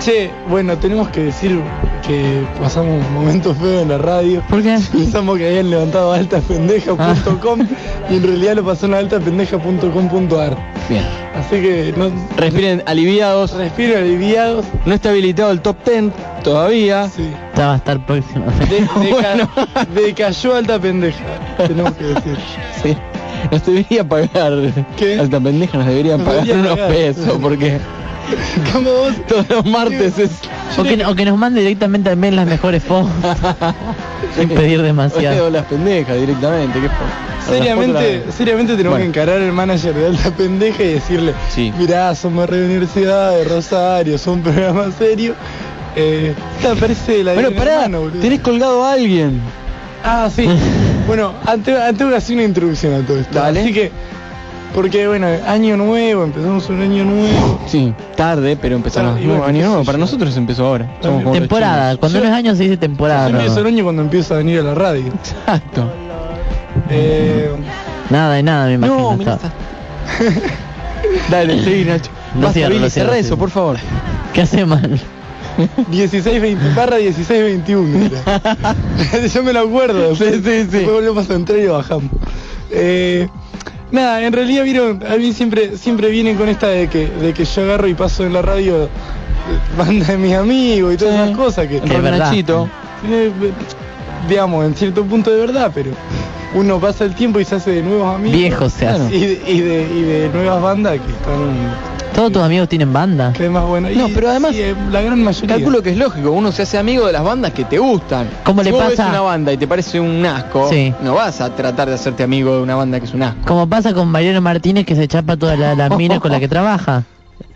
Speaker 8: Che, bueno, tenemos que decir que pasamos momentos feos en la radio.
Speaker 7: ¿Por qué?
Speaker 8: Pensamos que habían levantado altapendeja.com ah. y en realidad lo pasaron a altapendeja.com.ar.
Speaker 6: Bien.
Speaker 8: Así que no,
Speaker 6: respiren aliviados.
Speaker 8: Respiren aliviados.
Speaker 6: No está habilitado el top 10 todavía.
Speaker 8: Sí.
Speaker 7: Ya va a estar próximo.
Speaker 8: De, de decayó alta pendeja, tenemos que decir.
Speaker 6: Sí. Nos debería pagar.
Speaker 8: ¿Qué?
Speaker 6: Alta pendeja nos deberían
Speaker 8: Nos
Speaker 6: pagar
Speaker 8: debería
Speaker 6: unos
Speaker 8: pagar.
Speaker 6: pesos porque
Speaker 8: Como vos,
Speaker 6: todos los martes es.
Speaker 7: O que, o que nos mande directamente al mail las mejores fotos. Sin pedir demasiado.
Speaker 6: O las pendejas directamente. ¿qué
Speaker 8: seriamente, seriamente tenemos
Speaker 6: Bueno.
Speaker 8: que encarar al manager de alta pendeja y decirle,
Speaker 6: Sí.
Speaker 8: mirá, somos Radio Universidad de Rosario, son un programa serio. Eh, esta parece la de
Speaker 6: Bueno, pará,
Speaker 8: hermano, boludo.
Speaker 6: tenés colgado a alguien.
Speaker 8: Ah, sí. bueno, antes, antes voy a hacer una introducción a todo esto.
Speaker 6: Dale.
Speaker 8: Así que, porque bueno, año nuevo, empezamos un año nuevo.
Speaker 6: Sí, tarde, pero empezamos.
Speaker 8: Tarde, bueno,
Speaker 6: año nuevo, para nosotros empezó ahora. Somos como los
Speaker 7: Temporada.
Speaker 6: chinos.
Speaker 7: Cuando no es año se dice temporada.
Speaker 8: Yo empiezo el año cuando empiezo a venir a la radio.
Speaker 6: Exacto.
Speaker 8: Eh,
Speaker 7: Nada de nada, me imagino.
Speaker 6: No, mira
Speaker 7: Está-
Speaker 6: Dale, seguí, Nacho.
Speaker 7: Lo
Speaker 6: Basta,
Speaker 7: cierro,
Speaker 6: Billy,
Speaker 7: lo cierro,
Speaker 6: cerrá
Speaker 7: sí.
Speaker 6: eso, por favor.
Speaker 7: ¿Qué hace mal?
Speaker 8: 1620 barra 1621 era. yo me lo acuerdo
Speaker 6: Sí, sí, sí.
Speaker 8: volvemos a entrar y bajamos eh, nada en realidad vieron a mí siempre siempre vienen con esta de que de que yo agarro y paso en la radio eh, banda de mis amigos y todas
Speaker 6: Sí.
Speaker 8: esas cosas que
Speaker 7: Es verdad.
Speaker 6: Nachito.
Speaker 8: eh, digamos en cierto punto de verdad pero uno pasa el tiempo y se hace de nuevos amigos
Speaker 7: Viejo se hace.
Speaker 8: y de, y de, y de nuevas bandas que están
Speaker 7: Todos tus amigos tienen banda.
Speaker 8: que es más bueno
Speaker 6: No,
Speaker 8: Y-
Speaker 6: pero además-
Speaker 8: sí, eh, la gran mayoría
Speaker 6: Calculo que es lógico, uno se hace amigo de las bandas que te gustan.
Speaker 7: ¿Cómo
Speaker 6: si
Speaker 7: le
Speaker 6: vos ves
Speaker 7: pasa?
Speaker 6: una banda y te parece un asco,
Speaker 7: Sí.
Speaker 6: no vas a tratar de hacerte amigo de una banda que es un asco.
Speaker 7: Como pasa con Mariano Martínez que se chapa todas las las minas con la que trabaja.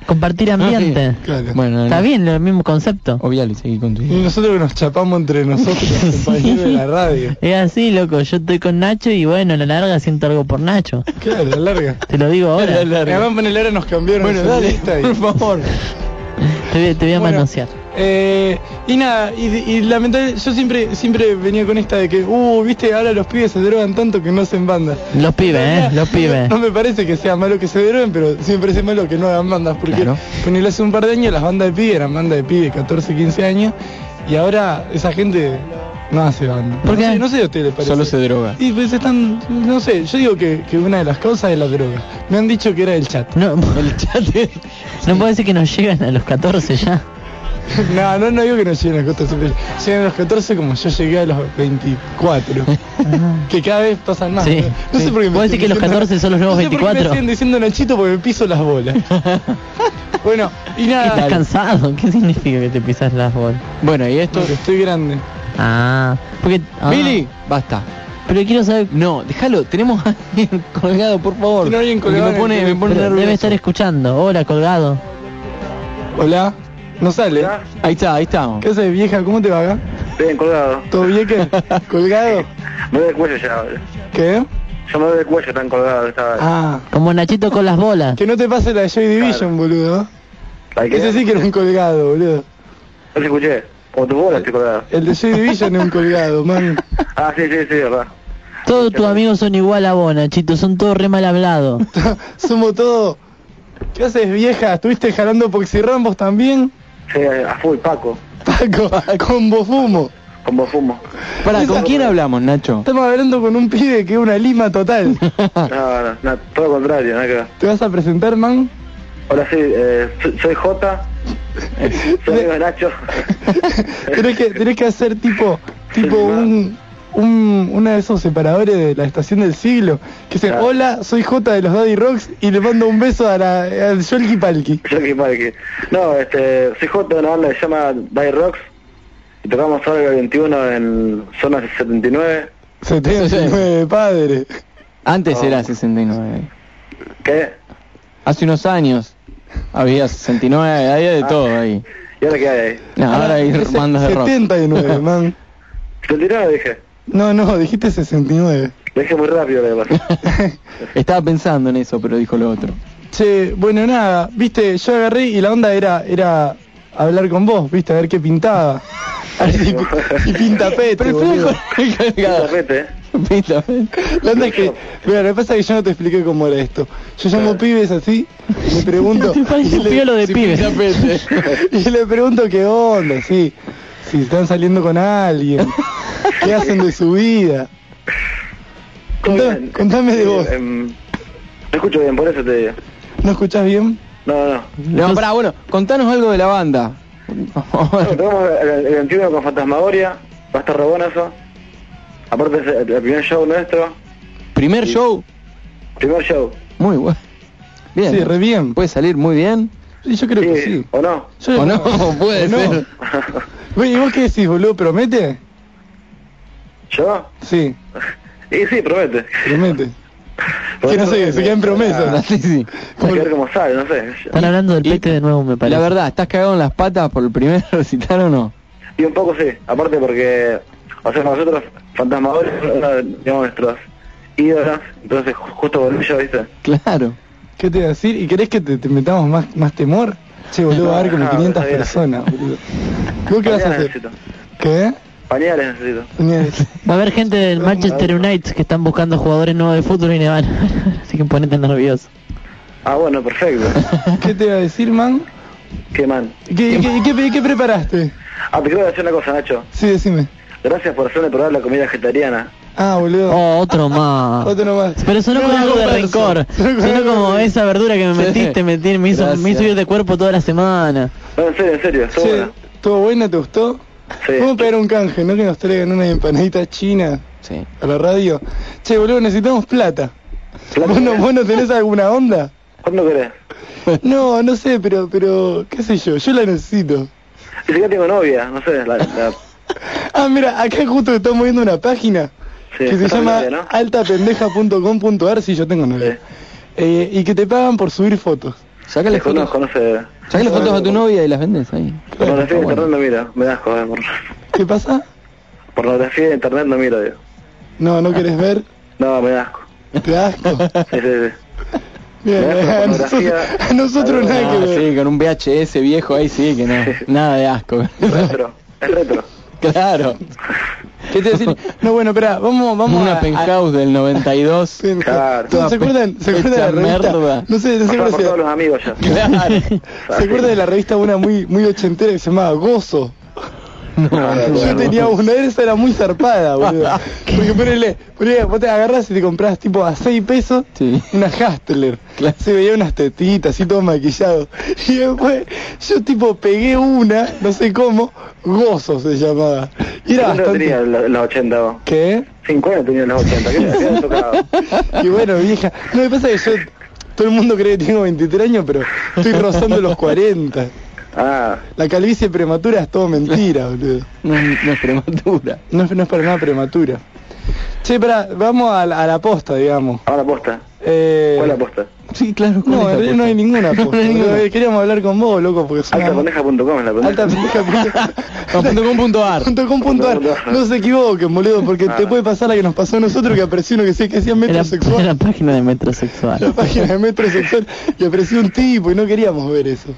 Speaker 7: Compartir ambiente.
Speaker 8: claro.
Speaker 6: Bueno,
Speaker 7: Está bien, el mismo concepto.
Speaker 6: Obviamente, seguí con tu
Speaker 8: Y nosotros que nos chapamos entre nosotros, compañeros de la radio.
Speaker 7: Es así, loco. Yo estoy con Nacho y bueno, a la larga siento algo por Nacho.
Speaker 8: Claro, la larga.
Speaker 7: Te lo digo ahora.
Speaker 6: La larga.
Speaker 8: Además, ponele ahora nos cambiaron
Speaker 6: Bueno,
Speaker 8: el
Speaker 6: dale, por favor.
Speaker 7: Te voy, te voy a
Speaker 8: Bueno,
Speaker 7: manosear.
Speaker 8: Eh, y nada, y, y lamentablemente yo siempre siempre venía con esta de que, uh, viste, ahora los pibes se drogan tanto que no hacen bandas.
Speaker 7: Los pibes, ¿eh? Los pibes.
Speaker 8: No me parece que sea malo que se droguen, pero sí me parece malo que no hagan bandas, porque
Speaker 6: Claro.
Speaker 8: ponele hace un par de años las bandas de pibes eran bandas de pibes, 14, 15 años, y ahora esa gente no hace banda.
Speaker 7: ¿Por
Speaker 8: no
Speaker 7: qué?
Speaker 8: Sé, no sé a ustedes les parece.
Speaker 6: Solo se droga.
Speaker 8: Y pues están, no sé, yo digo que, que una de las causas es la droga. Me han dicho que era el chat.
Speaker 7: No,
Speaker 6: El chat es-
Speaker 7: no puedo decir que nos llegan a los 14 ya.
Speaker 8: No, no, no digo que no lleguen a los 14, pero llegan a los 14 como yo llegué a los 24. que cada vez pasan más.
Speaker 7: Sí,
Speaker 8: ¿no? No
Speaker 7: sí.
Speaker 8: sé por qué me
Speaker 7: ¿Vos
Speaker 8: siguen
Speaker 7: decís que los
Speaker 8: diciendo-
Speaker 7: 14 son los nuevos
Speaker 8: no sé por qué
Speaker 7: 24?
Speaker 8: me siguen diciendo Nachito porque me piso las bolas. bueno, y
Speaker 7: ¿Estás
Speaker 8: nada,
Speaker 7: cansado? ¿Qué significa que te pisas las bolas?
Speaker 6: Bueno, y esto.
Speaker 8: porque estoy grande.
Speaker 7: Ah, porque... ah,
Speaker 6: Billy, basta.
Speaker 7: Pero quiero saber...
Speaker 6: No, déjalo, tenemos a alguien colgado, por favor.
Speaker 8: Tiene alguien colgado
Speaker 6: me pone, me pone
Speaker 7: pero
Speaker 6: nervioso.
Speaker 7: debe estar escuchando. Hola, colgado.
Speaker 8: Hola, no sale.
Speaker 6: Ahí está, ahí estamos.
Speaker 8: ¿Qué haces, vieja? ¿Cómo te va acá?
Speaker 15: Bien, colgado.
Speaker 8: ¿Todo bien qué? ¿Colgado?
Speaker 15: Me doy el cuello ya.
Speaker 8: ¿Qué?
Speaker 15: Yo me doy el cuello tan colgado. Estaba...
Speaker 8: Ah,
Speaker 7: Como Nachito con las bolas.
Speaker 8: que no te pase la de Joy Division, boludo. Ese sí que era un colgado, boludo.
Speaker 15: No te escuché. Como tu bola estoy colgado.
Speaker 8: El de Joy Division es un colgado, man.
Speaker 15: Ah, sí, sí, sí, verdad.
Speaker 7: Todos tus amigos son igual a vos, Nachito. Son todos re mal hablados.
Speaker 8: Somos todos... ¿Qué haces, vieja? ¿Estuviste jalando Poxirrambos también?
Speaker 15: Sí, a full, Paco.
Speaker 8: Paco, con Bofumo.
Speaker 15: Como fumo.
Speaker 6: Pará, ¿con quién hablamos, Nacho?
Speaker 8: Estamos hablando con un pibe que es una lima total.
Speaker 15: No, no, no, todo lo contrario, nada que ver.
Speaker 8: ¿Te vas a presentar, man?
Speaker 15: Hola, sí, eh, soy, soy J. soy amigo de Nacho.
Speaker 8: tenés, que, tenés que hacer tipo, tipo un, un, uno de esos separadores de la estación del siglo. Que dice,
Speaker 15: Claro.
Speaker 8: hola, soy J de los Daddy Rocks y le mando un beso a la, al Yolki Palki.
Speaker 15: Yo que que No, este, soy J de una banda que se llama Die Rocks. Y tocamos ahora el 21 en zona 79.
Speaker 8: 79 padre.
Speaker 6: Antes
Speaker 15: No.
Speaker 6: era 69.
Speaker 15: ¿Qué?
Speaker 6: Hace unos años había 69, había de
Speaker 15: Ah.
Speaker 6: todo ahí.
Speaker 15: ¿Y ahora qué hay ahí?
Speaker 6: No, ahora hay bandas de rock.
Speaker 8: 79, man.
Speaker 15: 79 dije.
Speaker 8: No, no, dijiste 69.
Speaker 15: Lo dije muy rápido lo pasa.
Speaker 6: Estaba pensando en eso, pero dijo lo otro.
Speaker 8: Che, bueno, nada, viste, yo agarré y la onda era era hablar con vos, viste, a ver qué pintaba. A ver si, si pinta pete,
Speaker 6: Pero
Speaker 8: boludo.
Speaker 6: el
Speaker 15: Tapete, ¿eh?
Speaker 8: La onda es que, mira, lo que pasa es que yo no te expliqué cómo era esto. Yo llamo pibes así, y le pregunto...
Speaker 7: Te parece
Speaker 8: y
Speaker 7: un
Speaker 8: le-
Speaker 7: piolo de
Speaker 8: si
Speaker 7: pibes.
Speaker 8: pinta pete. y le pregunto qué onda, sí. Si están saliendo con alguien, qué hacen de su vida. Contame, contame de vos.
Speaker 15: Em, te escucho bien, por eso te digo.
Speaker 8: ¿No escuchás bien?
Speaker 15: No, no.
Speaker 6: No, pará, bueno, contanos algo de la banda.
Speaker 15: Bueno, tenemos el, el 21 con Fantasmagoria, va a estar re bueno eso. Aparte es el, el primer show nuestro,
Speaker 6: Primer show.
Speaker 15: primer show.
Speaker 6: Muy bueno. Bien.
Speaker 8: Sí, re bien.
Speaker 6: Puede salir muy bien.
Speaker 8: Sí, yo creo que sí.
Speaker 15: ¿O no?
Speaker 8: Yo-
Speaker 6: O no, puede
Speaker 8: ¿O no? Oye, ¿y vos qué decís, boludo? ¿Promete?
Speaker 15: ¿Yo?
Speaker 8: Sí,
Speaker 15: Y sí, promete.
Speaker 8: promete. que no sé, se queda en promesa.
Speaker 6: Sí, sí.
Speaker 15: Hay que ver cómo sale, no sé.
Speaker 7: Están hablando del pete de nuevo, me parece.
Speaker 6: La verdad, ¿estás cagado en las patas por el primer recital o no?
Speaker 15: Y un poco sí, aparte porque, o sea, nosotros, Fantasmagoria, digamos, nuestros ídolos, entonces ju- justo volví yo, ¿viste?
Speaker 6: Claro.
Speaker 8: ¿Qué te iba a decir? ¿Y querés que te, te metamos más, más temor? Che, boludo, va a haber como
Speaker 15: No,
Speaker 8: 500
Speaker 15: está bien.
Speaker 8: personas, boludo. ¿Vos qué vas a
Speaker 15: Pañales
Speaker 8: hacer?
Speaker 15: necesito.
Speaker 8: ¿Qué?
Speaker 15: Pañales necesito.
Speaker 7: Va a haber gente del Manchester United que están buscando jugadores nuevos de fútbol y le van. Así que ponete nervioso.
Speaker 15: Ah, bueno, perfecto.
Speaker 8: ¿Qué te iba a decir, man?
Speaker 15: Qué man.
Speaker 8: ¿Qué, qué, qué, qué preparaste?
Speaker 15: Ah, te quiero decir una cosa, Nacho.
Speaker 8: Sí, decime.
Speaker 15: Gracias por hacerme probar la comida vegetariana.
Speaker 8: Ah, boludo.
Speaker 7: Oh, otro más.
Speaker 8: Otro nomás.
Speaker 7: Pero sonó como
Speaker 8: No,
Speaker 7: algo de rencor.
Speaker 8: sonó como
Speaker 7: Sonó
Speaker 8: algo
Speaker 7: como
Speaker 8: de-
Speaker 7: esa verdura que me
Speaker 6: Sí.
Speaker 7: metiste, metí- me hizo, me hizo ir de cuerpo toda la semana.
Speaker 15: No, en serio, en serio, estuvo
Speaker 8: Che,
Speaker 15: buena.
Speaker 8: ¿estuvo buena? ¿Te gustó?
Speaker 15: Sí.
Speaker 8: Vamos a pegar un canje, ¿no? Que nos traigan una empanadita china
Speaker 6: Sí.
Speaker 8: a la radio. Che, boludo, necesitamos plata.
Speaker 15: ¿Plata
Speaker 8: ¿Vos no, vos no tenés alguna onda?
Speaker 15: ¿Cuándo querés?
Speaker 8: No, no sé, pero, pero, qué sé yo, yo la necesito.
Speaker 15: Y si ya tengo novia, no sé, la... la
Speaker 8: Ah, mira, acá justo estamos viendo una página
Speaker 15: sí,
Speaker 8: que se
Speaker 15: ¿estás
Speaker 8: llama
Speaker 15: no?
Speaker 8: altapendeja.com.ar, sí, yo tengo novia.
Speaker 15: Sí.
Speaker 8: Eh, y que te pagan por subir fotos.
Speaker 6: Sácale fotos. Sácale fotos a tu novia y las vendes ahí.
Speaker 15: Pornografía de internet no miro, me da asco, eh, por...
Speaker 8: ¿Qué pasa?
Speaker 15: Pornografía de internet no miro, digo.
Speaker 8: No, ¿no querés ver?
Speaker 15: No, me da asco.
Speaker 8: Te da asco.
Speaker 15: Sí, sí, sí.
Speaker 8: Bien,
Speaker 15: Me da
Speaker 8: a nosotros,
Speaker 15: pornografía.
Speaker 8: a nosotros nada que
Speaker 6: Ah,
Speaker 8: ver.
Speaker 6: sí, con un VHS viejo ahí sí que no. Nada de asco.
Speaker 15: Retro, es retro.
Speaker 6: claro.
Speaker 8: ¿Qué te decir? No, bueno, espera, vamos, vamos
Speaker 6: Una
Speaker 8: a...
Speaker 6: penthouse del 92.
Speaker 8: a-
Speaker 15: Claro.
Speaker 8: ¿Se acuerdan, ¿se acuerdan de la revista?
Speaker 6: merda.
Speaker 8: No sé, no sé
Speaker 15: por
Speaker 8: se
Speaker 15: todos los amigos ya.
Speaker 6: Claro.
Speaker 8: ¿Se acuerdan de la revista una muy muy ochentera que se llamaba Gozo?
Speaker 6: No,
Speaker 8: Yo tenía una, esa era muy zarpada, boludo. Porque ponele, ponele, vos te agarras y te compras tipo a 6 pesos
Speaker 6: Sí.
Speaker 8: una Hustler.
Speaker 6: Claro.
Speaker 8: Se veía unas tetitas así todo maquillado. Y después yo tipo pegué una, no sé cómo, Gozo se llamaba. Y era
Speaker 15: ¿Cuánto tenía
Speaker 8: bastante...
Speaker 15: en los 80 vos?
Speaker 8: ¿Qué?
Speaker 15: 50 tenía en los 80, ¿qué habías tocado?
Speaker 8: Y bueno, vieja. No, me pasa que yo... Todo el mundo cree que tengo 23 años, pero estoy rozando los 40.
Speaker 15: Ah,
Speaker 8: La calvicie prematura es todo mentira, boludo.
Speaker 6: no, no es prematura.
Speaker 8: No es, no es para nada prematura. Che, para, vamos a la, a la posta, digamos.
Speaker 15: ahora posta.
Speaker 8: Eh,
Speaker 15: ¿Cuál es la posta?
Speaker 6: Sí, claro. ¿cuál
Speaker 8: No,
Speaker 6: es
Speaker 8: en
Speaker 6: la
Speaker 8: realidad no hay
Speaker 6: posta?
Speaker 8: ninguna posta.
Speaker 6: No hay
Speaker 8: boludo.
Speaker 6: ninguna.
Speaker 8: Queríamos hablar con vos, loco, porque es una...
Speaker 15: Altapendeja.com es la pendeja.
Speaker 8: Altapendeja.com.ar
Speaker 6: No, punto com punto ar.
Speaker 8: No se equivoquen, boludo, porque te
Speaker 15: Ah.
Speaker 8: puede pasar la que nos pasó a nosotros que apareció uno que decía que hacía
Speaker 7: Era,
Speaker 8: metrosexual.
Speaker 7: era página de metrosexual.
Speaker 8: la página de metrosexual y apareció un tipo y no queríamos ver eso.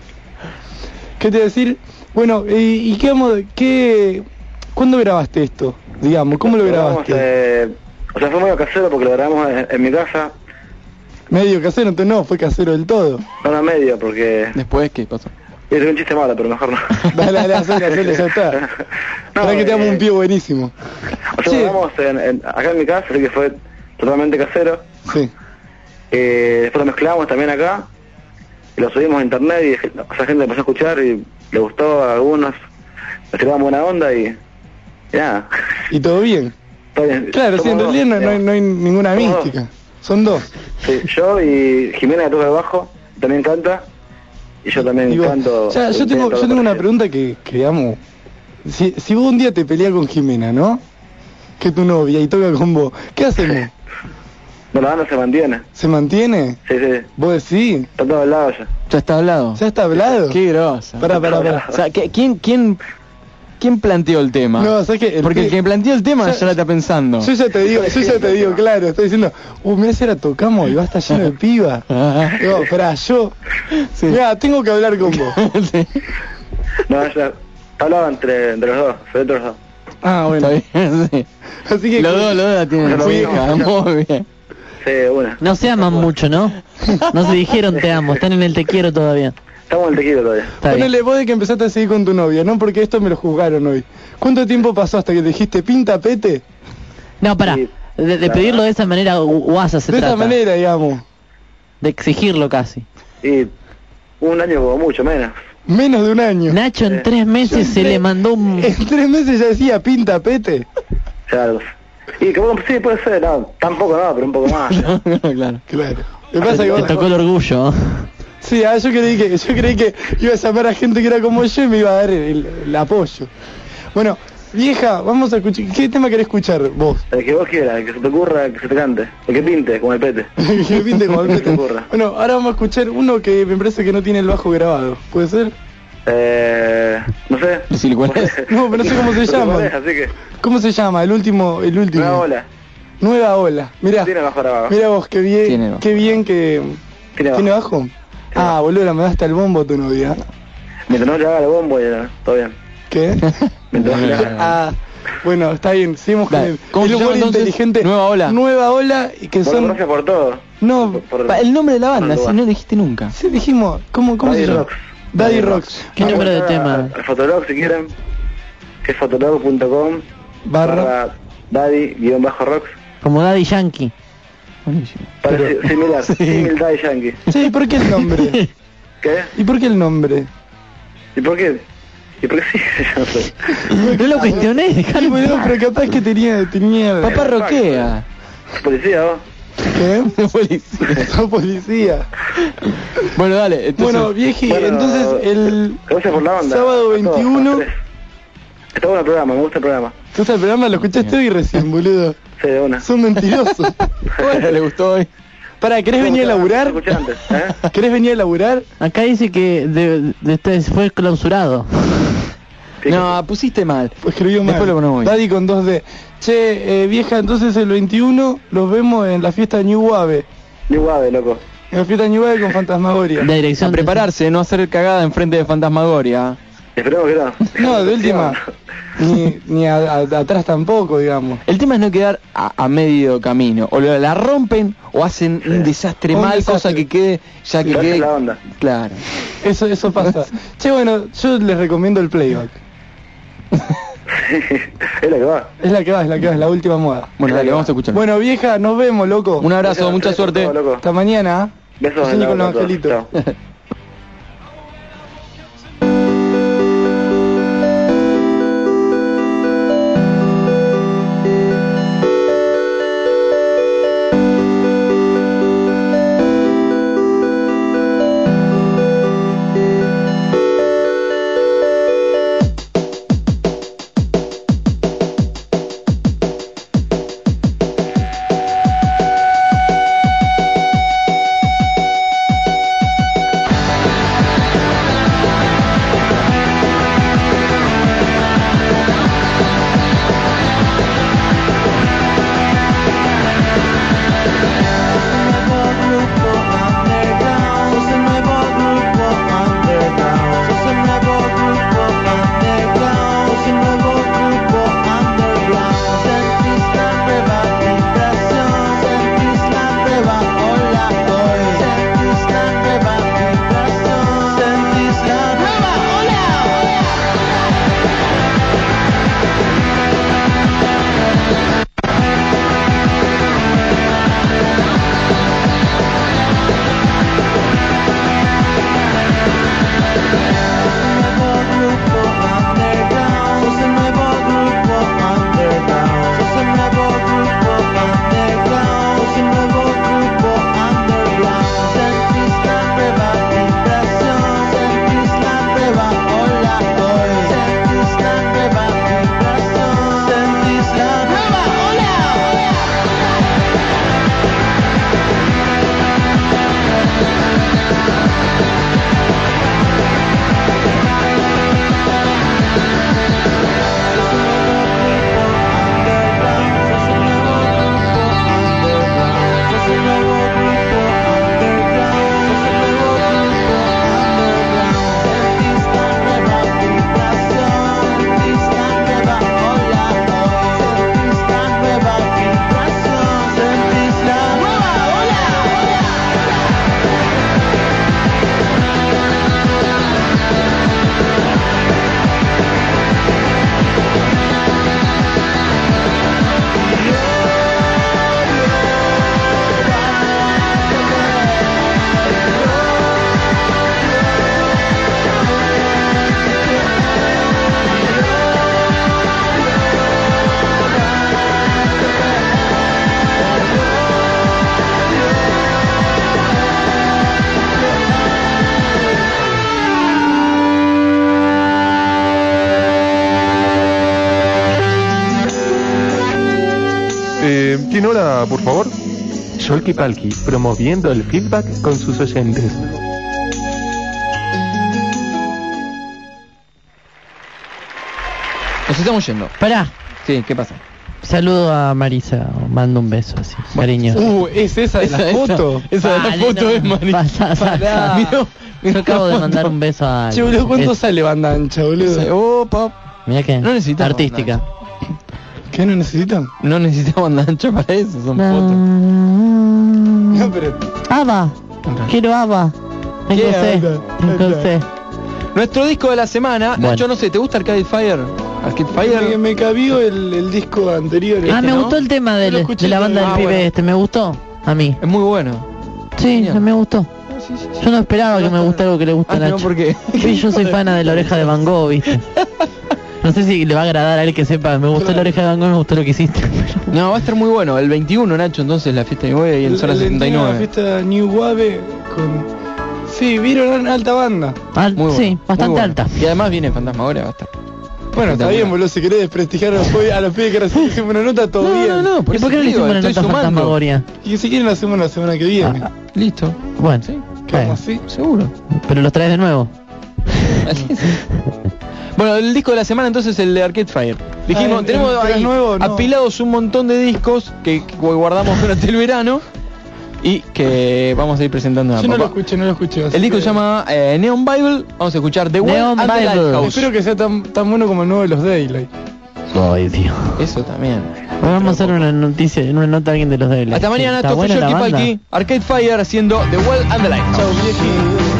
Speaker 8: ¿Qué te iba a decir? Bueno, ¿y, y qué vamos, qué, cuándo grabaste esto? Digamos, ¿cómo lo grabaste?
Speaker 15: eh, o sea, fue medio casero porque lo grabamos en, en mi casa.
Speaker 8: Medio casero, entonces no, fue casero del todo.
Speaker 15: No, no medio, porque...
Speaker 6: Después, ¿qué pasó?
Speaker 15: Y es un chiste malo, pero mejor no.
Speaker 8: Dale, dale, ya está.
Speaker 15: No,
Speaker 8: Para que te damos
Speaker 15: eh,
Speaker 8: un pie buenísimo.
Speaker 15: O sea,
Speaker 8: Sí.
Speaker 15: lo grabamos en, en- acá en mi casa, así que fue totalmente casero.
Speaker 8: Sí.
Speaker 15: Eh, después lo mezclamos también acá. Y lo subimos a internet y o sea, gente empezó a escuchar y le gustó a algunos. Nos tiraban buena onda y... y nada.
Speaker 8: ¿Y todo bien?
Speaker 15: Todo bien.
Speaker 8: Claro, sí, en realidad no, no hay, no hay ninguna
Speaker 15: dos.
Speaker 8: mística. Son dos.
Speaker 15: Sí, yo y Jimena que toca el bajo, también canta. Y yo también
Speaker 8: Y vos-
Speaker 15: canto.
Speaker 8: Ya, yo
Speaker 15: eh,
Speaker 8: tengo, yo tengo una pregunta que, que digamos, si, si vos un día te peleas con Jimena, ¿no? Que tu novia y toca con vos, ¿qué hacemos?
Speaker 15: No, la banda se mantiene.
Speaker 8: ¿Se mantiene?
Speaker 15: Sí, sí.
Speaker 8: ¿Vos decís?
Speaker 15: Está todo hablado ya.
Speaker 6: ¿Ya está hablado?
Speaker 8: ¿Ya está hablado?
Speaker 6: Qué grosa.
Speaker 8: Pará, pará, pará.
Speaker 6: O sea, ¿qué- ¿quién, quién, ¿quién planteó el tema?
Speaker 8: No, ¿sabes qué? El
Speaker 6: Porque el que planteó el tema
Speaker 8: Ya-
Speaker 6: ya, la está pensando.
Speaker 8: Yo ya te digo, yo ya te digo, claro, estoy diciendo, uh, mirá si ahora tocamos y va a estar lleno de piba.
Speaker 6: Ajá.
Speaker 8: No, pará, yo,
Speaker 6: Sí.
Speaker 8: mirá, tengo que hablar con vos.
Speaker 6: Sí.
Speaker 15: No, ya. Está hablado entre, entre los dos, entre los dos.
Speaker 8: Ah, bueno.
Speaker 6: Está bien, sí.
Speaker 8: Así que
Speaker 6: Los dos, los dos la tienen muy bien.
Speaker 15: Sí, una.
Speaker 7: No se aman mucho, ¿no? No se dijeron te amo, están en el te quiero todavía.
Speaker 15: Estamos en el tequila todavía.
Speaker 7: Está bien.
Speaker 8: Ponele vos de que empezaste a seguir con tu novia, ¿no? Porque esto me lo juzgaron hoy. ¿Cuánto tiempo pasó hasta que te dijiste pinta pete?
Speaker 7: No, pará.
Speaker 15: Sí,
Speaker 7: De, pedirlo de esa manera gu- guasa se
Speaker 8: de
Speaker 7: trata.
Speaker 8: esta manera, digamos.
Speaker 7: De exigirlo casi.
Speaker 15: Y un año como mucho menos.
Speaker 8: Menos de un año.
Speaker 7: Nacho en tres meses se le mandó un...
Speaker 8: En tres meses ya decía pinta pete.
Speaker 15: Claro. Y que bueno, sí, puede ser, no, tampoco no, pero un poco más.
Speaker 6: claro.
Speaker 8: Claro. Que
Speaker 7: Te
Speaker 8: que vos-
Speaker 7: tocó el orgullo.
Speaker 8: Sí, ah, yo creí que yo creí que iba a llamar a gente que era como yo y me iba a dar el, el apoyo. Bueno, vieja, vamos a escuchar. ¿Qué tema querés escuchar vos?
Speaker 15: El que vos quieras, el que se te ocurra, el que se te cante. El que pinte, como el pete.
Speaker 8: que pinte como el
Speaker 15: El que
Speaker 8: pete.
Speaker 15: se te ocurra.
Speaker 8: Bueno, ahora vamos a escuchar uno que me parece que no tiene el bajo grabado. ¿Puede ser?
Speaker 15: Eh, no sé.
Speaker 6: Decile cuál es.
Speaker 8: No, pero no sé cómo se llama.
Speaker 15: así que,
Speaker 8: ¿Cómo se llama? El último, el último.
Speaker 15: una ola.
Speaker 8: Nueva ola. Mirá,
Speaker 15: Tiene bajo grabado.
Speaker 8: mirá vos, qué bien,
Speaker 6: Tiene bajo.
Speaker 8: qué bien que...
Speaker 15: Tiene bajo.
Speaker 8: ¿Tiene bajo? Ah, boludo, me da hasta el bombo tu novia.
Speaker 15: Mientras no le haga el bombo, ya, todo bien.
Speaker 8: ¿Qué?
Speaker 15: Mientras no le haga.
Speaker 8: ah, bueno, está bien, seguimos con el,
Speaker 6: ¿Cómo
Speaker 8: el humor inteligente.
Speaker 6: Nueva Ola.
Speaker 8: Nueva ola, y que son...
Speaker 15: gracias por todo.
Speaker 8: No,
Speaker 15: Por-
Speaker 6: El nombre de la banda, si no dijiste nunca.
Speaker 8: sí dijimos, ¿cómo, cómo se llama? Daddy Rocks.
Speaker 7: ¿Qué
Speaker 8: Bueno,
Speaker 7: número de
Speaker 15: Al-
Speaker 7: tema?
Speaker 15: Al Fotolog si quieren, que es fotolog.com
Speaker 8: Barra.
Speaker 15: barra daddy-rocks.
Speaker 7: Como Daddy Yankee.
Speaker 6: Buenísimo.
Speaker 15: Parece similar, similar Daddy Yankee.
Speaker 8: Sí, ¿y por qué el nombre?
Speaker 15: ¿Qué?
Speaker 8: ¿Y por qué el nombre?
Speaker 15: ¿Y por qué? ¿Y por qué sí? No
Speaker 7: lo cuestioné,
Speaker 8: Sí,
Speaker 7: dejalo
Speaker 8: bueno, pero capaz que tenía... tenía
Speaker 6: Papá roquea.
Speaker 15: Policía, vos.
Speaker 8: ¿Qué?
Speaker 6: Policía.
Speaker 8: Sos policía.
Speaker 6: Bueno, dale. Entonces,
Speaker 8: Bueno, vieji,
Speaker 15: Bueno,
Speaker 8: entonces el
Speaker 15: Gracias por la onda.
Speaker 8: sábado
Speaker 15: A todos,
Speaker 8: 21...
Speaker 15: a los tres. Está bueno el programa, me gusta el programa.
Speaker 8: ¿Te gusta el programa? Lo escuchaste hoy recién, boludo.
Speaker 15: Sí, de una.
Speaker 8: Son mentirosos.
Speaker 6: bueno, le gustó hoy.
Speaker 8: Para, ¿querés venir a laburar?
Speaker 15: Antes, ¿eh?
Speaker 8: ¿Querés venir a laburar?
Speaker 7: Acá dice que de, de este fue clausurado.
Speaker 6: No, pusiste mal.
Speaker 8: Pues escribió mal.
Speaker 6: Después lo ponemos hoy.
Speaker 8: Daddy con 2D. Che, eh, vieja, entonces el 21 los vemos en la fiesta de New Wave.
Speaker 15: New Wave, loco.
Speaker 8: En la fiesta de New Wave con Fantasmagoria.
Speaker 7: La
Speaker 6: A
Speaker 7: dirección.
Speaker 6: prepararse, no hacer cagada enfrente de Fantasmagoria.
Speaker 15: Esperemos que no.
Speaker 8: No, de última. Ni, ni a- a- atrás tampoco, digamos.
Speaker 6: El tema es no quedar a, a medio camino. O la, la rompen o hacen un desastre
Speaker 8: Un
Speaker 6: mal,
Speaker 8: desastre.
Speaker 6: cosa que quede, ya que quede.
Speaker 15: la onda.
Speaker 6: Claro.
Speaker 8: Eso, eso pasa. che, bueno, yo les recomiendo el playback.
Speaker 15: es la que va.
Speaker 8: Es la que va, es la que va, es la última moda.
Speaker 6: Bueno, dale, vamos a escuchar.
Speaker 8: Bueno, vieja, nos vemos, loco.
Speaker 6: Un abrazo, mucha suerte.
Speaker 15: todo, loco.
Speaker 8: Hasta mañana. ¿eh?
Speaker 15: Besos
Speaker 8: Soy
Speaker 15: en la
Speaker 8: con los
Speaker 15: boca a todos.
Speaker 8: angelitos.
Speaker 15: Chao.
Speaker 16: Sholky Palki, promoviendo el feedback con sus oyentes.
Speaker 6: Nos estamos yendo.
Speaker 7: Pará.
Speaker 6: Sí, ¿qué pasa?
Speaker 7: Saludo a Marisa, mando un beso así, cariño.
Speaker 9: Uh, es esa de la
Speaker 6: Esa-
Speaker 9: foto.
Speaker 6: Esa de la foto
Speaker 7: no,
Speaker 6: es Marisa.
Speaker 7: pasa, pasa.
Speaker 9: Pará.
Speaker 6: Mira, mira
Speaker 7: Acabo de
Speaker 6: foto.
Speaker 7: mandar un beso a
Speaker 9: Che, boludo, ¿cuánto
Speaker 7: Es-
Speaker 9: sale banda ancha, boludo?
Speaker 6: Opa.
Speaker 7: Mira que
Speaker 6: No necesitamos
Speaker 7: artística.
Speaker 9: ¿Qué no necesitan?
Speaker 6: No necesitamos banda ancha para eso, son fotos.
Speaker 9: No, pero...
Speaker 7: Ava, quiero Ava. José.
Speaker 6: Nuestro disco de la semana,
Speaker 7: Bueno.
Speaker 6: Nacho, no sé, ¿te gusta Arcade Fire? Arcade
Speaker 9: Me,
Speaker 6: Fire.
Speaker 9: me cabió el, el disco anterior.
Speaker 7: Ah,
Speaker 9: este,
Speaker 7: me
Speaker 9: ¿no?
Speaker 7: gustó el tema
Speaker 9: Yo
Speaker 7: del- de, la banda del pibe
Speaker 9: Ah, bueno.
Speaker 7: este, me gustó. A mí.
Speaker 6: Es muy bueno.
Speaker 7: Sí,
Speaker 6: Genial.
Speaker 7: me gustó. Yo no esperaba que me gustara algo que le gusta
Speaker 6: Ah,
Speaker 7: a Nacho.
Speaker 6: ¿por qué?
Speaker 7: Sí, yo soy fana de la oreja de Van Gogh, viste. No sé si le va a agradar a él que sepa, me gustó la oreja de Van Gogh, me gustó lo que hiciste.
Speaker 6: No, va a estar muy bueno. El 21, Nacho, entonces la fiesta de mi y en
Speaker 9: El-
Speaker 6: zona
Speaker 9: el
Speaker 6: 79.
Speaker 9: La fiesta New Wave con... Sí, vieron alta banda.
Speaker 7: Al-
Speaker 6: Muy
Speaker 7: sí,
Speaker 6: bueno,
Speaker 7: bastante
Speaker 6: muy bueno.
Speaker 7: alta.
Speaker 6: Y además viene Fantasmagoria, va a estar.
Speaker 9: Bueno, está bien, boludo, si querés desprestigiar a los a los pibes que recién hicimos una nota, todo
Speaker 6: No,
Speaker 9: bien.
Speaker 6: no, no, por
Speaker 7: ¿Y
Speaker 6: eso
Speaker 7: por qué no le hicimos una
Speaker 6: estoy
Speaker 7: nota
Speaker 6: sumando.
Speaker 7: fantasmagoria?
Speaker 9: Y si quieren la hacemos la semana que viene.
Speaker 6: Ah, listo.
Speaker 7: Bueno,
Speaker 6: Sí,
Speaker 9: Quedamos
Speaker 7: bueno,
Speaker 9: así.
Speaker 6: seguro.
Speaker 7: pero los traes de nuevo.
Speaker 6: Bueno, el disco de la semana entonces el de Arcade Fire. Dijimos,
Speaker 9: Ah,
Speaker 6: tenemos apilados un montón de discos que, guardamos durante el verano y que vamos a ir presentando a
Speaker 9: Yo no lo escuché, no lo escuché.
Speaker 6: El disco
Speaker 9: que-
Speaker 6: se llama eh, Neon Bible. Vamos a escuchar The One
Speaker 7: Neon
Speaker 6: and the
Speaker 7: Bible.
Speaker 9: Espero que sea tan, tan bueno como el nuevo de los Daylight.
Speaker 7: Ay, Dios.
Speaker 6: Eso también.
Speaker 7: Vamos a hacer una noticia, una nota a alguien de los de
Speaker 6: Hasta mañana,
Speaker 7: ¿Está
Speaker 6: esto fue
Speaker 7: buena la
Speaker 6: Jockey
Speaker 7: banda?
Speaker 6: Palki, Arcade Fire haciendo The Well and the.
Speaker 9: Chau, vieji.